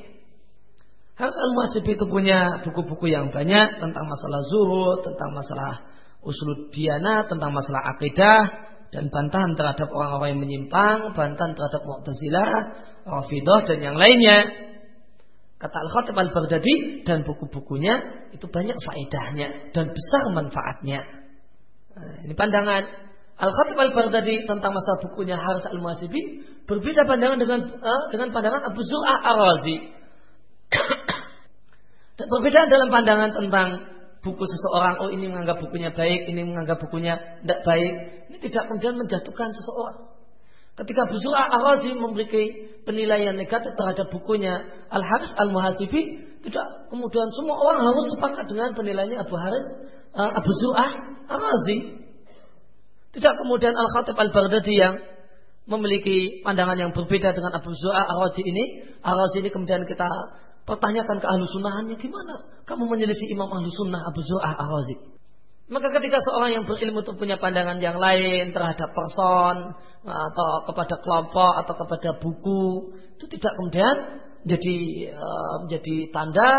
Harus al-Muhasib itu punya buku-buku yang banyak tentang masalah zuhud, tentang masalah usul diana, tentang masalah akidah dan bantahan terhadap orang-orang yang menyimpang, bantahan terhadap Mu'tazilah, Rafidah dan yang lainnya. Kata Al-Khatib Al-Baghdadi dan buku-bukunya itu banyak faedahnya dan besar manfaatnya. Nah, ini pandangan Al-Khatib Al-Baghdadi tentang masa bukunya Haris Al-Muhasibi berbeda pandangan dengan uh, dengan pandangan Abu Zur'ah Ar-Razi. Berbeda dalam pandangan tentang buku seseorang, oh ini menganggap bukunya baik, ini menganggap bukunya tidak baik. Ini tidak kemudian menjatuhkan seseorang. Ketika Abu Zur'ah Ar-Razi memberikan penilaian negatif terhadap bukunya Al-Haris Al-Muhasibi, tidak kemudian semua orang harus sepakat dengan penilaiannya Abu Haris uh, Abu Zur'ah Ar-Razi. Tidak kemudian Al-Khatib Al-Baghdadi yang memiliki pandangan yang berbeda dengan Abu Zu'a Ar-Raji ini. Ar-Raji ini kemudian kita pertanyakan ke ahlu sunnahannya gimana? Kamu menyelisih imam ahlu sunnah Abu Zu'a Ar-Raji. Maka ketika seorang yang berilmu itu punya pandangan yang lain terhadap person atau kepada kelompok atau kepada buku itu tidak kemudian menjadi uh, menjadi tanda,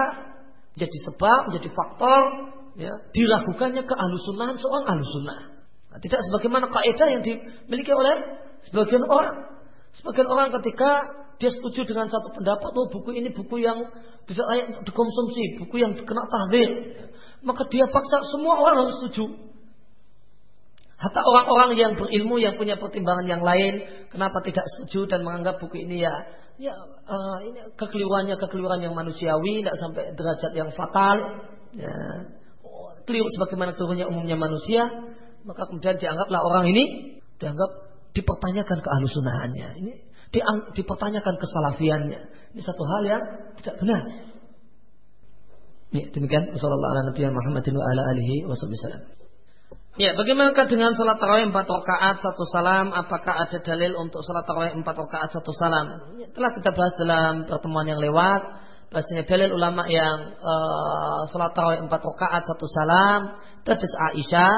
menjadi sebab, menjadi faktor ya, diragukannya ke ahlu sunnahan seorang ahlu sunnah. Nah, tidak sebagaimana kaidah yang dimiliki oleh sebagian orang. Sebagian orang ketika dia setuju dengan satu pendapat, oh buku ini buku yang tidak layak dikonsumsi, buku yang kena tahdir. Maka dia paksa semua orang harus setuju. Hatta orang-orang yang berilmu yang punya pertimbangan yang lain, kenapa tidak setuju dan menganggap buku ini ya, ya uh, ini kekeliruannya kekeliruan yang manusiawi, tidak sampai derajat yang fatal, ya, oh, keliru sebagaimana keliruannya umumnya manusia maka kemudian dianggaplah orang ini dianggap dipertanyakan ke sunahannya. Ini dipertanyakan kesalafiannya. Ini satu hal yang tidak benar. Ya, demikian Wassalamualaikum warahmatullahi wabarakatuh. Ya, bagaimana dengan salat tarawih empat rakaat satu salam? Apakah ada dalil untuk salat tarawih empat rakaat satu salam? Ya, telah kita bahas dalam pertemuan yang lewat. Bahasanya dalil ulama yang uh, salat tarawih empat rakaat satu salam. Tadis Aisyah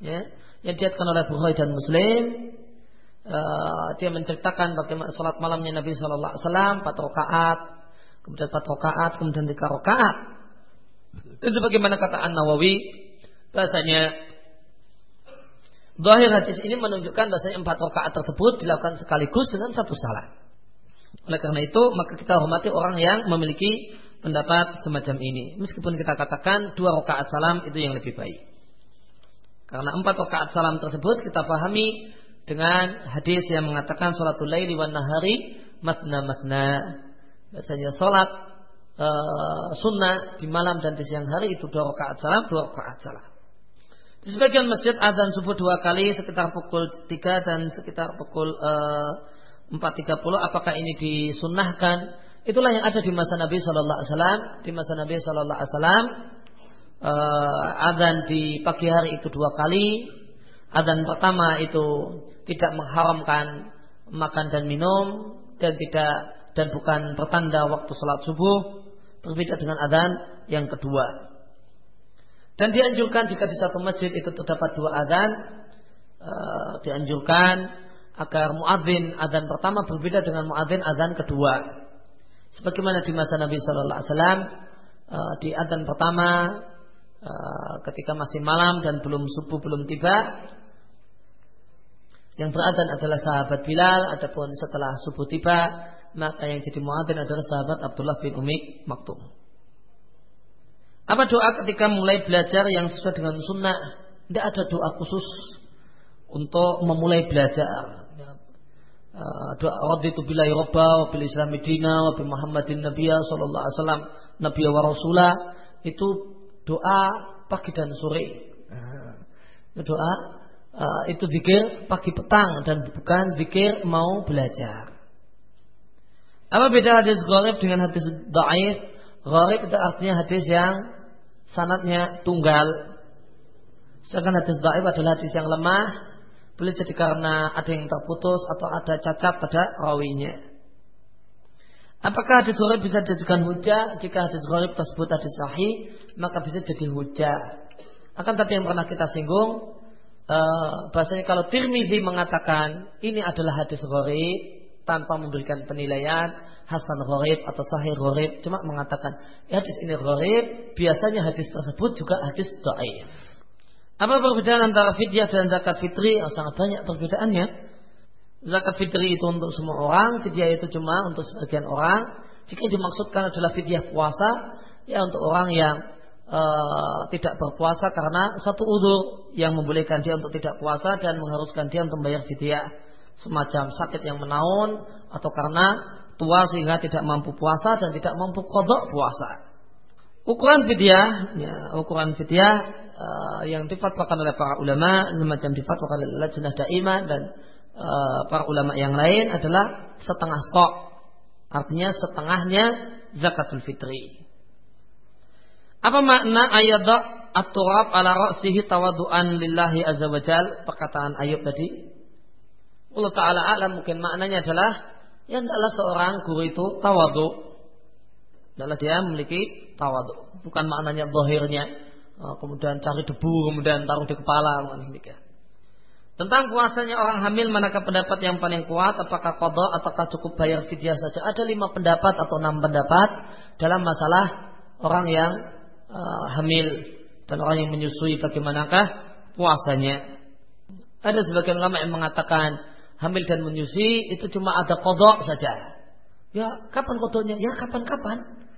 ya, yang diatkan oleh Bukhari dan Muslim. Uh, dia menceritakan bagaimana salat malamnya Nabi Shallallahu Alaihi Wasallam empat rakaat, kemudian empat rakaat, kemudian tiga rakaat. Dan sebagaimana kata An Nawawi, bahasanya Zahir hadis ini menunjukkan bahasanya empat rakaat tersebut dilakukan sekaligus dengan satu salat. Oleh karena itu, maka kita hormati orang yang memiliki pendapat semacam ini. Meskipun kita katakan dua rakaat salam itu yang lebih baik. Karena empat rakaat salam tersebut kita pahami dengan hadis yang mengatakan sholatul laili wan nahari masna masna. Biasanya sholat uh, sunnah di malam dan di siang hari itu dua rakaat salam, dua rakaat salam. Di sebagian masjid adzan subuh dua kali sekitar pukul tiga dan sekitar pukul eh, empat tiga puluh. Apakah ini disunnahkan? Itulah yang ada di masa Nabi Shallallahu Alaihi Wasallam. Di masa Nabi Shallallahu Alaihi Wasallam uh, adzan di pagi hari itu dua kali. Adzan pertama itu tidak mengharamkan makan dan minum dan tidak dan bukan pertanda waktu sholat subuh berbeda dengan adzan yang kedua. Dan dianjurkan jika di satu masjid itu terdapat dua adzan uh, dianjurkan agar muadzin adzan pertama berbeda dengan muadzin adzan kedua. Sebagaimana di masa Nabi Shallallahu Alaihi Wasallam uh, di adzan pertama uh, ketika masih malam dan belum subuh belum tiba yang beradzan adalah sahabat Bilal adapun setelah subuh tiba maka yang jadi muadzin adalah sahabat Abdullah bin Umi Maktum. Apa doa ketika mulai belajar yang sesuai dengan sunnah? Tidak ada doa khusus untuk memulai belajar. Uh, doa raditu billahi robba wa bil islam dina wa bi muhammadin nabiyya sallallahu alaihi wasallam nabiyya wa rasulah itu doa pagi dan sore. Doa uh, itu zikir pagi petang dan bukan zikir mau belajar. Apa beda hadis gharib dengan hadis dhaif? Gharib itu artinya hadis yang sanatnya tunggal. Sedangkan hadis dhaif adalah hadis yang lemah. Boleh jadi karena ada yang terputus atau ada cacat pada rawinya. Apakah hadis gharib bisa dijadikan hujah? Jika hadis gharib tersebut hadis sahih, maka bisa jadi hujah. Akan tapi yang pernah kita singgung, uh, bahasanya kalau Tirmidzi mengatakan ini adalah hadis gharib tanpa memberikan penilaian hasan gharib atau sahih gharib cuma mengatakan ya, hadis ini gharib biasanya hadis tersebut juga hadis dhaif. Apa perbedaan antara fidyah dan zakat fitri? Oh, sangat banyak perbedaannya. Zakat fitri itu untuk semua orang, fidyah itu cuma untuk sebagian orang. Jika dimaksudkan adalah fidyah puasa, ya untuk orang yang uh, tidak berpuasa karena satu udur yang membolehkan dia untuk tidak puasa dan mengharuskan dia untuk membayar fidyah semacam sakit yang menaun atau karena tua sehingga tidak mampu puasa dan tidak mampu kodok puasa. Ukuran fidyah, ya, ukuran fidyah uh, yang difatwakan oleh para ulama semacam difatwakan oleh lajnah daimah dan uh, para ulama yang lain adalah setengah sok. Artinya setengahnya zakatul fitri. Apa makna ayat at-turab ala ra'sihi tawadu'an lillahi azza wajal perkataan Ayub tadi? Allah taala alam mungkin maknanya adalah yang adalah seorang guru itu tawadu. Adalah dia memiliki tawadu. Bukan maknanya zahirnya oh, kemudian cari debu kemudian taruh di kepala Tentang puasanya orang hamil manakah pendapat yang paling kuat apakah kodok ataukah cukup bayar fidyah saja? Ada lima pendapat atau enam pendapat dalam masalah orang yang uh, hamil dan orang yang menyusui bagaimanakah puasanya. Ada sebagian ulama yang mengatakan hamil dan menyusui itu cuma ada kodok saja. Ya kapan kodoknya? Ya kapan-kapan.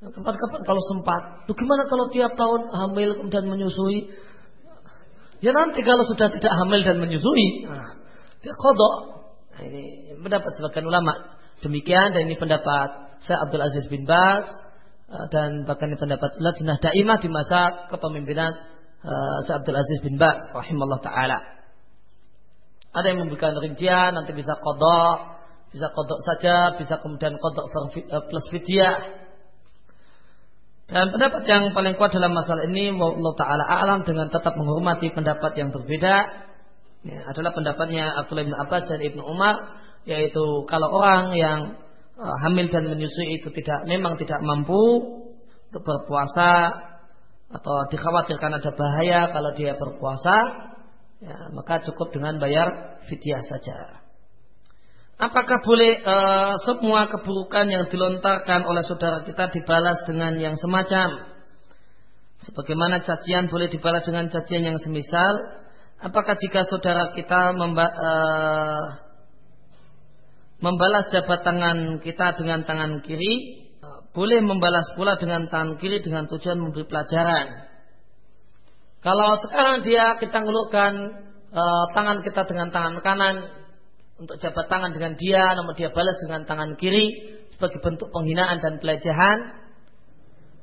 Ya, kapan-kapan kalau sempat. Tuh gimana kalau tiap tahun hamil dan menyusui? Ya nanti kalau sudah tidak hamil dan menyusui, nah, dia kodok. Nah, ini pendapat sebagian ulama. Demikian dan ini pendapat saya Abdul Aziz bin Bas, dan bahkan pendapat lajnah daimah di masa kepemimpinan uh, Abdul Aziz bin Baz rahimahullah taala. Ada yang memberikan rincian nanti bisa kodok, bisa kodok saja, bisa kemudian kodok eh, plus fidyah. Dan pendapat yang paling kuat dalam masalah ini Allah Ta'ala alam dengan tetap menghormati pendapat yang berbeda ya, adalah pendapatnya Abdullah bin Abbas dan Ibnu Umar yaitu kalau orang yang Eh, hamil dan menyusui itu tidak memang tidak mampu untuk berpuasa atau dikhawatirkan ada bahaya kalau dia berpuasa, ya, maka cukup dengan bayar fidyah saja. Apakah boleh e, semua keburukan yang dilontarkan oleh saudara kita dibalas dengan yang semacam? Sebagaimana cacian boleh dibalas dengan cacian yang semisal? Apakah jika saudara kita memba, e, membalas jabat tangan kita dengan tangan kiri, boleh membalas pula dengan tangan kiri dengan tujuan memberi pelajaran. Kalau sekarang dia kita ngelukkan e, tangan kita dengan tangan kanan untuk jabat tangan dengan dia, namun dia balas dengan tangan kiri sebagai bentuk penghinaan dan pelecehan,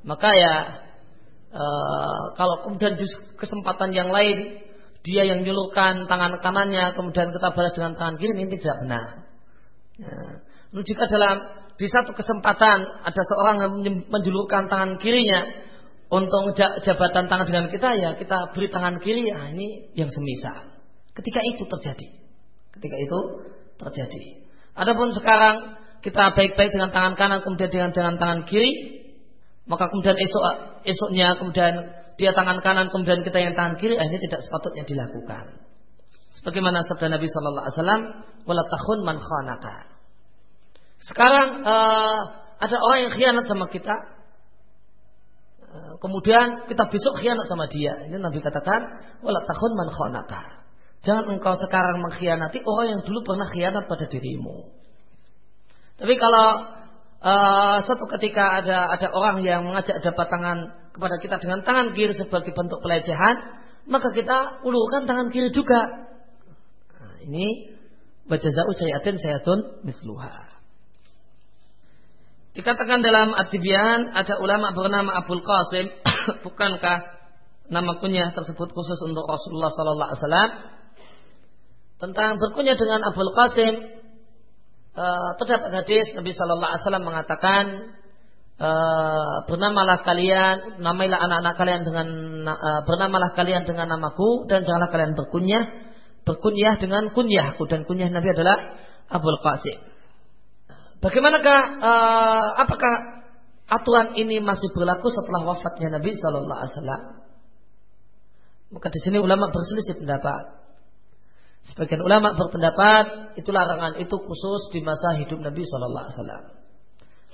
maka ya e, kalau kemudian di kesempatan yang lain dia yang nyulurkan tangan kanannya kemudian kita balas dengan tangan kiri ini tidak benar. Ya. Jika dalam di satu kesempatan ada seorang yang menjulurkan tangan kirinya untuk jabatan tangan dengan kita ya kita beri tangan kiri ya ini yang semisal. Ketika itu terjadi. Ketika itu terjadi. Adapun sekarang kita baik-baik dengan tangan kanan kemudian dengan dengan tangan kiri maka kemudian esok esoknya kemudian dia tangan kanan kemudian kita yang tangan kiri ini tidak sepatutnya dilakukan. Sebagaimana sabda Nabi Shallallahu Alaihi Wasallam, "Wala tahun man khanaka." Sekarang uh, ada orang yang khianat sama kita. Uh, kemudian kita besok khianat sama dia. Ini Nabi katakan, wala tahun man khonaka. Jangan engkau sekarang mengkhianati orang yang dulu pernah khianat pada dirimu. Tapi kalau uh, suatu ketika ada ada orang yang mengajak dapat tangan kepada kita dengan tangan kiri sebagai bentuk pelecehan, maka kita ulurkan tangan kiri juga. Nah, ini Wajaza'u sayatin sayatun misluha. Dikatakan dalam Atibian ada ulama bernama Abdul Qasim, bukankah nama kunyah tersebut khusus untuk Rasulullah sallallahu alaihi wasallam? Tentang berkunyah dengan Abdul Qasim uh, terdapat hadis Nabi sallallahu alaihi wasallam mengatakan Uh, bernamalah kalian, namailah anak-anak kalian dengan uh, bernamalah kalian dengan namaku dan janganlah kalian berkunyah berkunyah dengan kunyahku dan kunyah Nabi adalah Abdul Qasim. Bagaimanakah uh, apakah aturan ini masih berlaku setelah wafatnya Nabi Shallallahu Alaihi Wasallam? Maka di sini ulama berselisih pendapat. Sebagian ulama berpendapat itu larangan itu khusus di masa hidup Nabi Shallallahu Alaihi Wasallam.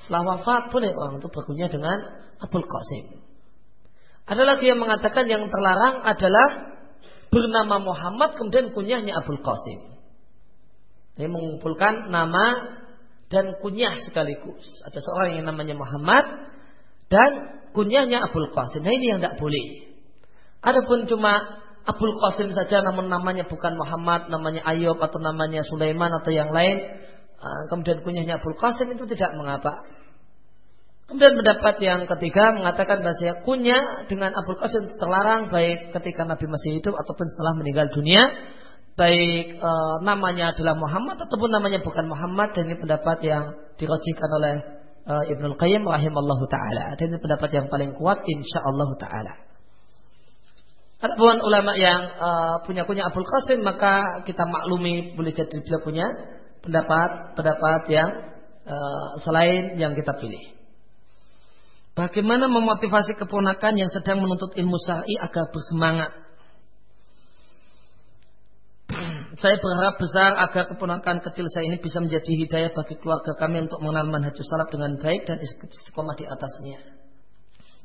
Setelah wafat boleh orang itu berkunyah dengan Abdul Qasim. Ada lagi yang mengatakan yang terlarang adalah bernama Muhammad kemudian kunyahnya Abdul Qasim. Ini mengumpulkan nama dan kunyah sekaligus. Ada seorang yang namanya Muhammad dan kunyahnya Abdul Qasim. Nah ini yang tidak boleh. Adapun cuma Abdul Qasim saja namun namanya bukan Muhammad, namanya Ayub atau namanya Sulaiman atau yang lain, ah, kemudian kunyahnya Abdul Qasim itu tidak mengapa. Kemudian pendapat yang ketiga mengatakan bahasa kunyah dengan Abu Qasim terlarang baik ketika Nabi masih hidup ataupun setelah meninggal dunia. Baik e, namanya adalah Muhammad ataupun namanya bukan Muhammad dan ini pendapat yang dirojikan oleh e, Ibnu Qayyim rahimallahu taala. Dan ini pendapat yang paling kuat insyaallah taala. Adapun ulama yang e, punya punya Abdul Qasim maka kita maklumi boleh jadi beliau punya pendapat pendapat yang e, selain yang kita pilih. Bagaimana memotivasi keponakan yang sedang menuntut ilmu syar'i agar bersemangat? Saya berharap besar agar keponakan kecil saya ini bisa menjadi hidayah bagi keluarga kami untuk mengenal manhaj salaf dengan baik dan istiqomah di atasnya.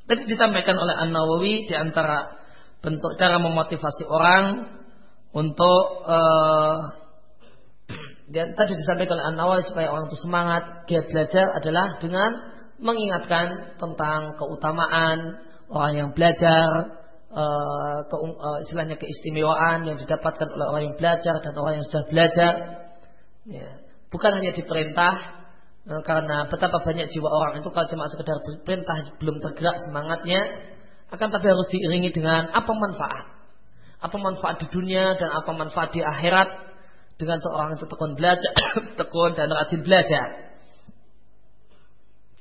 Tadi disampaikan oleh An Nawawi di antara bentuk cara memotivasi orang untuk uh, dan tadi disampaikan oleh An Nawawi supaya orang itu semangat giat belajar adalah dengan mengingatkan tentang keutamaan orang yang belajar, uh, ke, uh, istilahnya keistimewaan yang didapatkan oleh orang yang belajar dan orang yang sudah belajar. Ya. Bukan hanya diperintah, uh, karena betapa banyak jiwa orang itu kalau cuma sekedar perintah belum tergerak semangatnya, akan tapi harus diiringi dengan apa manfaat. Apa manfaat di dunia dan apa manfaat di akhirat dengan seorang itu tekun belajar, tekun dan rajin belajar.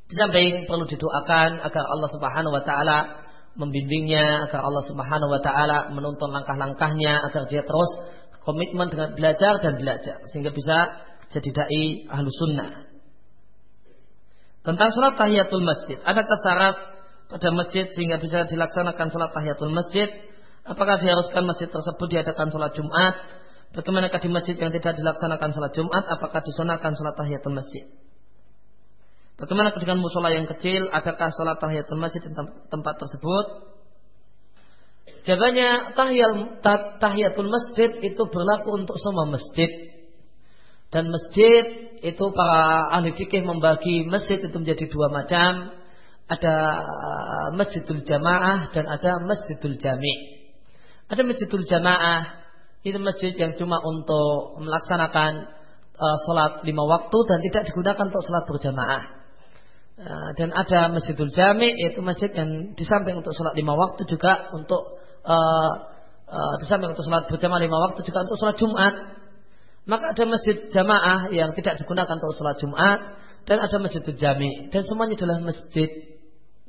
Di samping perlu didoakan agar Allah Subhanahu wa taala membimbingnya, agar Allah Subhanahu wa taala menuntun langkah-langkahnya agar dia terus komitmen dengan belajar dan belajar sehingga bisa jadi dai ahlu sunnah. Tentang salat tahiyatul masjid, ada syarat pada masjid sehingga bisa dilaksanakan salat tahiyatul masjid? Apakah diharuskan masjid tersebut diadakan salat Jumat? Bagaimanakah di masjid yang tidak dilaksanakan salat Jumat? Apakah disunahkan salat tahiyatul masjid? Bagaimana dengan musola yang kecil? Adakah sholat tahiyatul masjid di tempat tersebut? Jawabannya tahiyatul masjid itu berlaku untuk semua masjid. Dan masjid itu para ahli fikih membagi masjid itu menjadi dua macam. Ada uh, masjidul jamaah dan ada masjidul jami. Ada masjidul jamaah itu masjid yang cuma untuk melaksanakan uh, sholat lima waktu dan tidak digunakan untuk sholat berjamaah. Eh, dan ada Masjidul Jami yaitu masjid yang di samping untuk sholat lima waktu juga untuk uh, uh, di samping untuk sholat berjamaah lima waktu juga untuk sholat Jumat. Maka ada masjid jamaah yang tidak digunakan untuk sholat Jumat dan ada Masjidul Jami dan semuanya adalah masjid.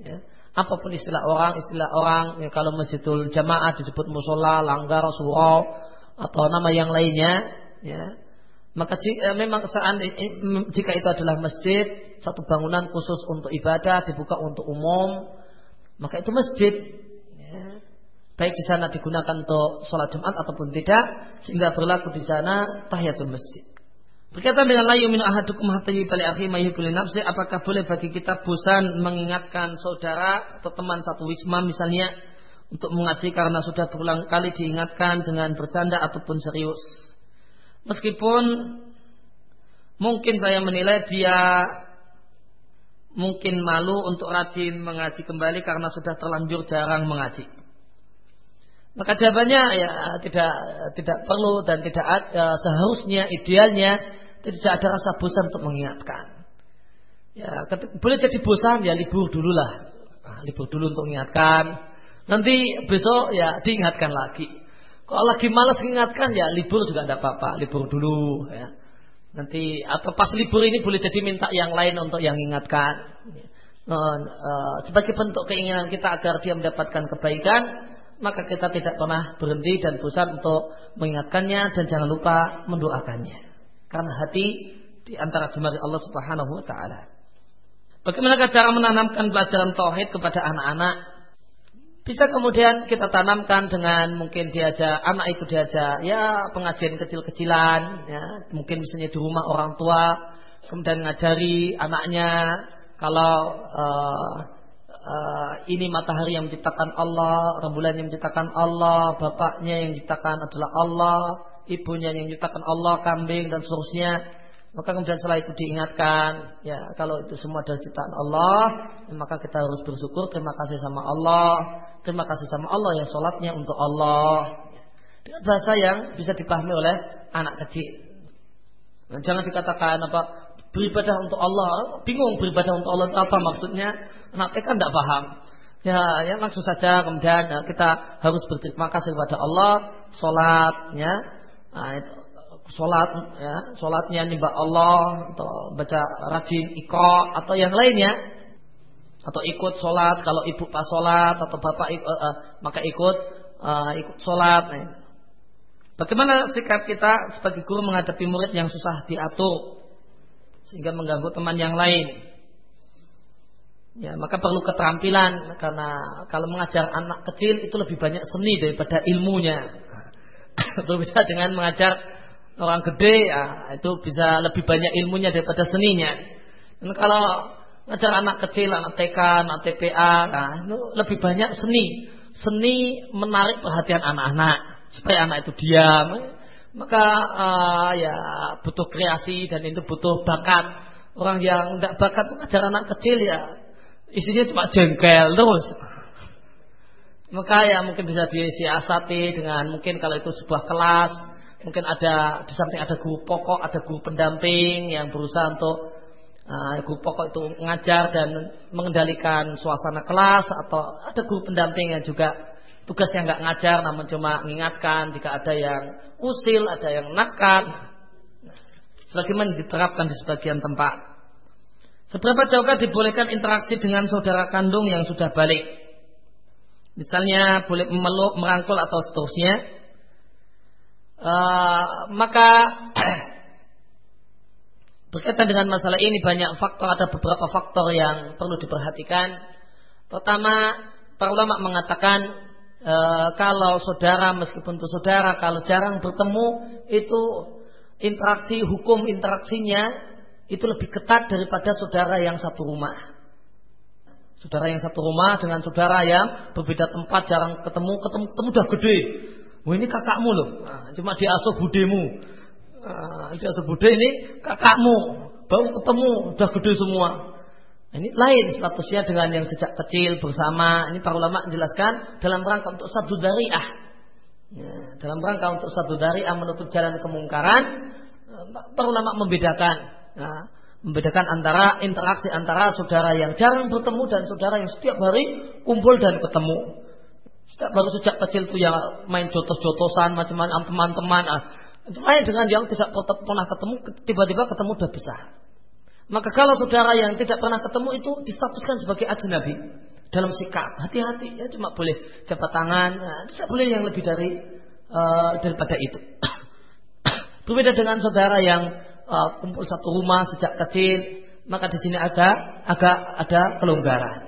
Ya. Apa pun istilah orang, istilah orang ya, kalau Masjidul Jamaah disebut musola, langgar, surau atau nama yang lainnya, ya maka jika, memang jika itu adalah masjid satu bangunan khusus untuk ibadah dibuka untuk umum, maka itu masjid. Ya. Baik di sana digunakan untuk sholat Jumat ataupun tidak, sehingga berlaku di sana tahiyatul masjid. Berkaitan dengan layu min ahadukum hatta yubali akhi mayyubuli nafsi, apakah boleh bagi kita bosan mengingatkan saudara atau teman satu wisma misalnya untuk mengaji karena sudah berulang kali diingatkan dengan bercanda ataupun serius. Meskipun mungkin saya menilai dia mungkin malu untuk rajin mengaji kembali karena sudah terlanjur jarang mengaji. Maka jawabannya ya tidak tidak perlu dan tidak ada, seharusnya idealnya tidak ada rasa bosan untuk mengingatkan. Ya, boleh jadi bosan ya libur dulu lah, nah, libur dulu untuk mengingatkan. Nanti besok ya diingatkan lagi. Kalau lagi malas mengingatkan ya libur juga tidak apa-apa, libur dulu. Ya. Nanti atau pas libur ini boleh jadi minta yang lain untuk yang ingatkan. uh, sebagai bentuk keinginan kita agar dia mendapatkan kebaikan, maka kita tidak pernah berhenti dan bosan untuk mengingatkannya dan jangan lupa mendoakannya. Karena hati di antara jemari Allah Subhanahu wa taala. Bagaimana cara menanamkan pelajaran tauhid kepada anak-anak? Bisa kemudian kita tanamkan dengan mungkin diajak anak itu diajak ya pengajian kecil-kecilan, ya mungkin misalnya di rumah orang tua, kemudian ngajari anaknya kalau uh, uh, ini matahari yang menciptakan Allah, rembulan yang menciptakan Allah, bapaknya yang menciptakan adalah Allah, ibunya yang menciptakan Allah, kambing dan seterusnya. Maka kemudian setelah itu diingatkan, ya kalau itu semua adalah ciptaan Allah, maka kita harus bersyukur, terima kasih sama Allah, terima kasih sama Allah yang sholatnya untuk Allah. Dengan bahasa yang bisa dipahami oleh anak kecil. Dan jangan dikatakan apa beribadah untuk Allah, bingung beribadah untuk Allah itu apa maksudnya? Anak TK tidak paham. Ya, ya langsung saja kemudian ya, kita harus berterima kasih kepada Allah, sholatnya, nah, itu, sholat, ya, sholatnya nyembah Allah atau baca rajin iko atau yang lainnya atau ikut sholat kalau ibu pas sholat atau bapak uh, uh, maka ikut uh, ikut sholat. Bagaimana sikap kita sebagai guru menghadapi murid yang susah diatur? sehingga mengganggu teman yang lain. Ya, maka perlu keterampilan karena kalau mengajar anak kecil itu lebih banyak seni daripada ilmunya. Berbeda dengan mengajar orang gede, ya, itu bisa lebih banyak ilmunya daripada seninya. Dan kalau mengajar anak kecil, anak TK, anak TPA, nah, itu lebih banyak seni. Seni menarik perhatian anak-anak supaya anak itu diam, maka uh, ya butuh kreasi dan itu butuh bakat. Orang yang tidak bakat mengajar anak kecil ya isinya cuma jengkel terus. Maka ya mungkin bisa disiasati dengan mungkin kalau itu sebuah kelas, mungkin ada di samping ada guru pokok, ada guru pendamping yang berusaha untuk guru pokok itu mengajar dan mengendalikan suasana kelas atau ada guru pendamping yang juga tugasnya nggak ngajar namun cuma mengingatkan jika ada yang usil, ada yang nakal. Sebagaimana diterapkan di sebagian tempat. Seberapa jauhkah dibolehkan interaksi dengan saudara kandung yang sudah balik? Misalnya boleh memeluk, merangkul atau seterusnya. Uh, maka berkaitan dengan masalah ini banyak faktor, ada beberapa faktor yang perlu diperhatikan. Pertama, para ulama mengatakan e, kalau saudara meskipun itu saudara kalau jarang bertemu itu interaksi hukum interaksinya itu lebih ketat daripada saudara yang satu rumah. Saudara yang satu rumah dengan saudara yang berbeda tempat jarang ketemu, ketemu ketemu udah gede. Wah ini kakakmu loh, nah, cuma diasuh budemu. Nah, diasuh bude ini kakakmu, baru ketemu udah gede semua. Ini lain statusnya dengan yang sejak kecil bersama. Ini para ulama menjelaskan dalam rangka untuk satu dariah. Ya, dalam rangka untuk satu dariah menutup jalan kemungkaran. Para ulama membedakan. Ya, membedakan antara interaksi antara saudara yang jarang bertemu dan saudara yang setiap hari kumpul dan ketemu. Setiap baru sejak kecil itu yang main jotos-jotosan macam-macam teman-teman. Ah, lain dengan yang tidak pernah ketemu tiba-tiba ketemu udah besar. Maka kalau saudara yang tidak pernah ketemu itu distatuskan sebagai ajnabi dalam sikap. Hati-hati ya cuma boleh jabat tangan, nah, tidak boleh yang lebih dari uh, daripada itu. Berbeda dengan saudara yang uh, kumpul satu rumah sejak kecil, maka di sini ada agak ada kelonggaran.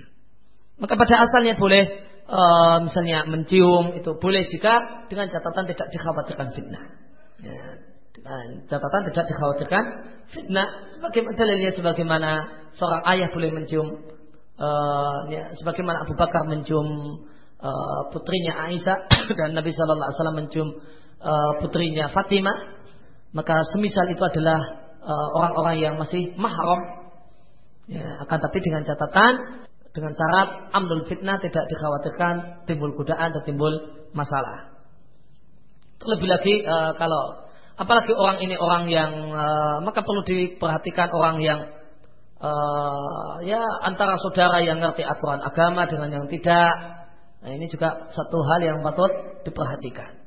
maka pada asalnya boleh uh, misalnya mencium itu boleh jika dengan catatan tidak dikhawatirkan fitnah. Ya, Dan catatan tidak dikhawatirkan fitnah. Sebagaimana dalilnya sebagaimana seorang ayah boleh mencium, uh, ya, sebagaimana Abu Bakar mencium uh, putrinya Aisyah dan Nabi Shallallahu Alaihi Wasallam mencium uh, putrinya Fatimah. Maka semisal itu adalah orang-orang uh, yang masih mahram. Ya, akan tapi dengan catatan dengan syarat amnul fitnah tidak dikhawatirkan timbul godaan atau timbul masalah. Terlebih lagi uh, kalau apalagi orang ini orang yang uh, maka perlu diperhatikan orang yang uh, ya antara saudara yang ngerti aturan agama dengan yang tidak. Nah, ini juga satu hal yang patut diperhatikan.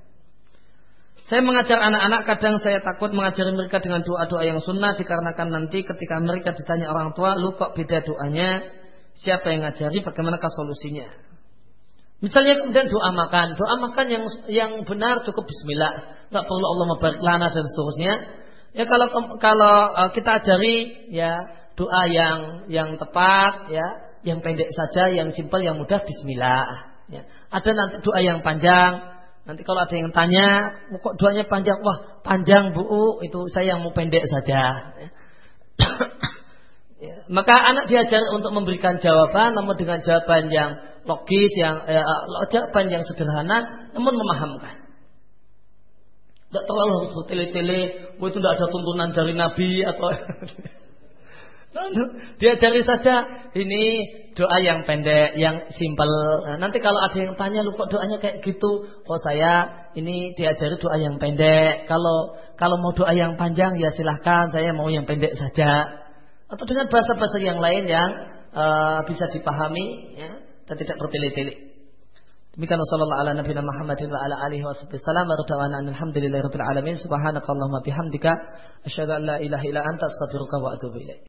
Saya mengajar anak-anak kadang saya takut mengajari mereka dengan doa-doa yang sunnah dikarenakan nanti ketika mereka ditanya orang tua, lu kok beda doanya? Siapa yang ngajari? Bagaimanakah solusinya? Misalnya kemudian doa makan, doa makan yang yang benar cukup Bismillah, nggak perlu Allah membarik lana dan seterusnya. Ya kalau kalau uh, kita ajari ya doa yang yang tepat, ya yang pendek saja, yang simpel, yang mudah Bismillah. Ya. Ada nanti doa yang panjang, nanti kalau ada yang tanya, kok doanya panjang? Wah panjang bu, itu saya yang mau pendek saja. Ya. Ya. Maka anak diajar untuk memberikan jawaban, namun dengan jawaban yang logis yang eh, jawaban yang sederhana namun memahamkan. Tidak terlalu harus bertele-tele, oh, itu tidak ada tuntunan dari Nabi atau Diajari saja ini doa yang pendek, yang simpel. Nah, nanti kalau ada yang tanya, lu kok doanya kayak gitu? Oh saya ini diajari doa yang pendek. Kalau kalau mau doa yang panjang ya silahkan, saya mau yang pendek saja. Atau dengan bahasa-bahasa yang lain yang uh, bisa dipahami. Ya dan tidak bertele-tele. Demikian sallallahu ala nabiyina Muhammadin wa ala alihi wasallam wa radwana alhamdulillahi rabbil alamin subhanakallahumma bihamdika asyhadu an la ilaha illa anta astaghfiruka wa atubu ilaik.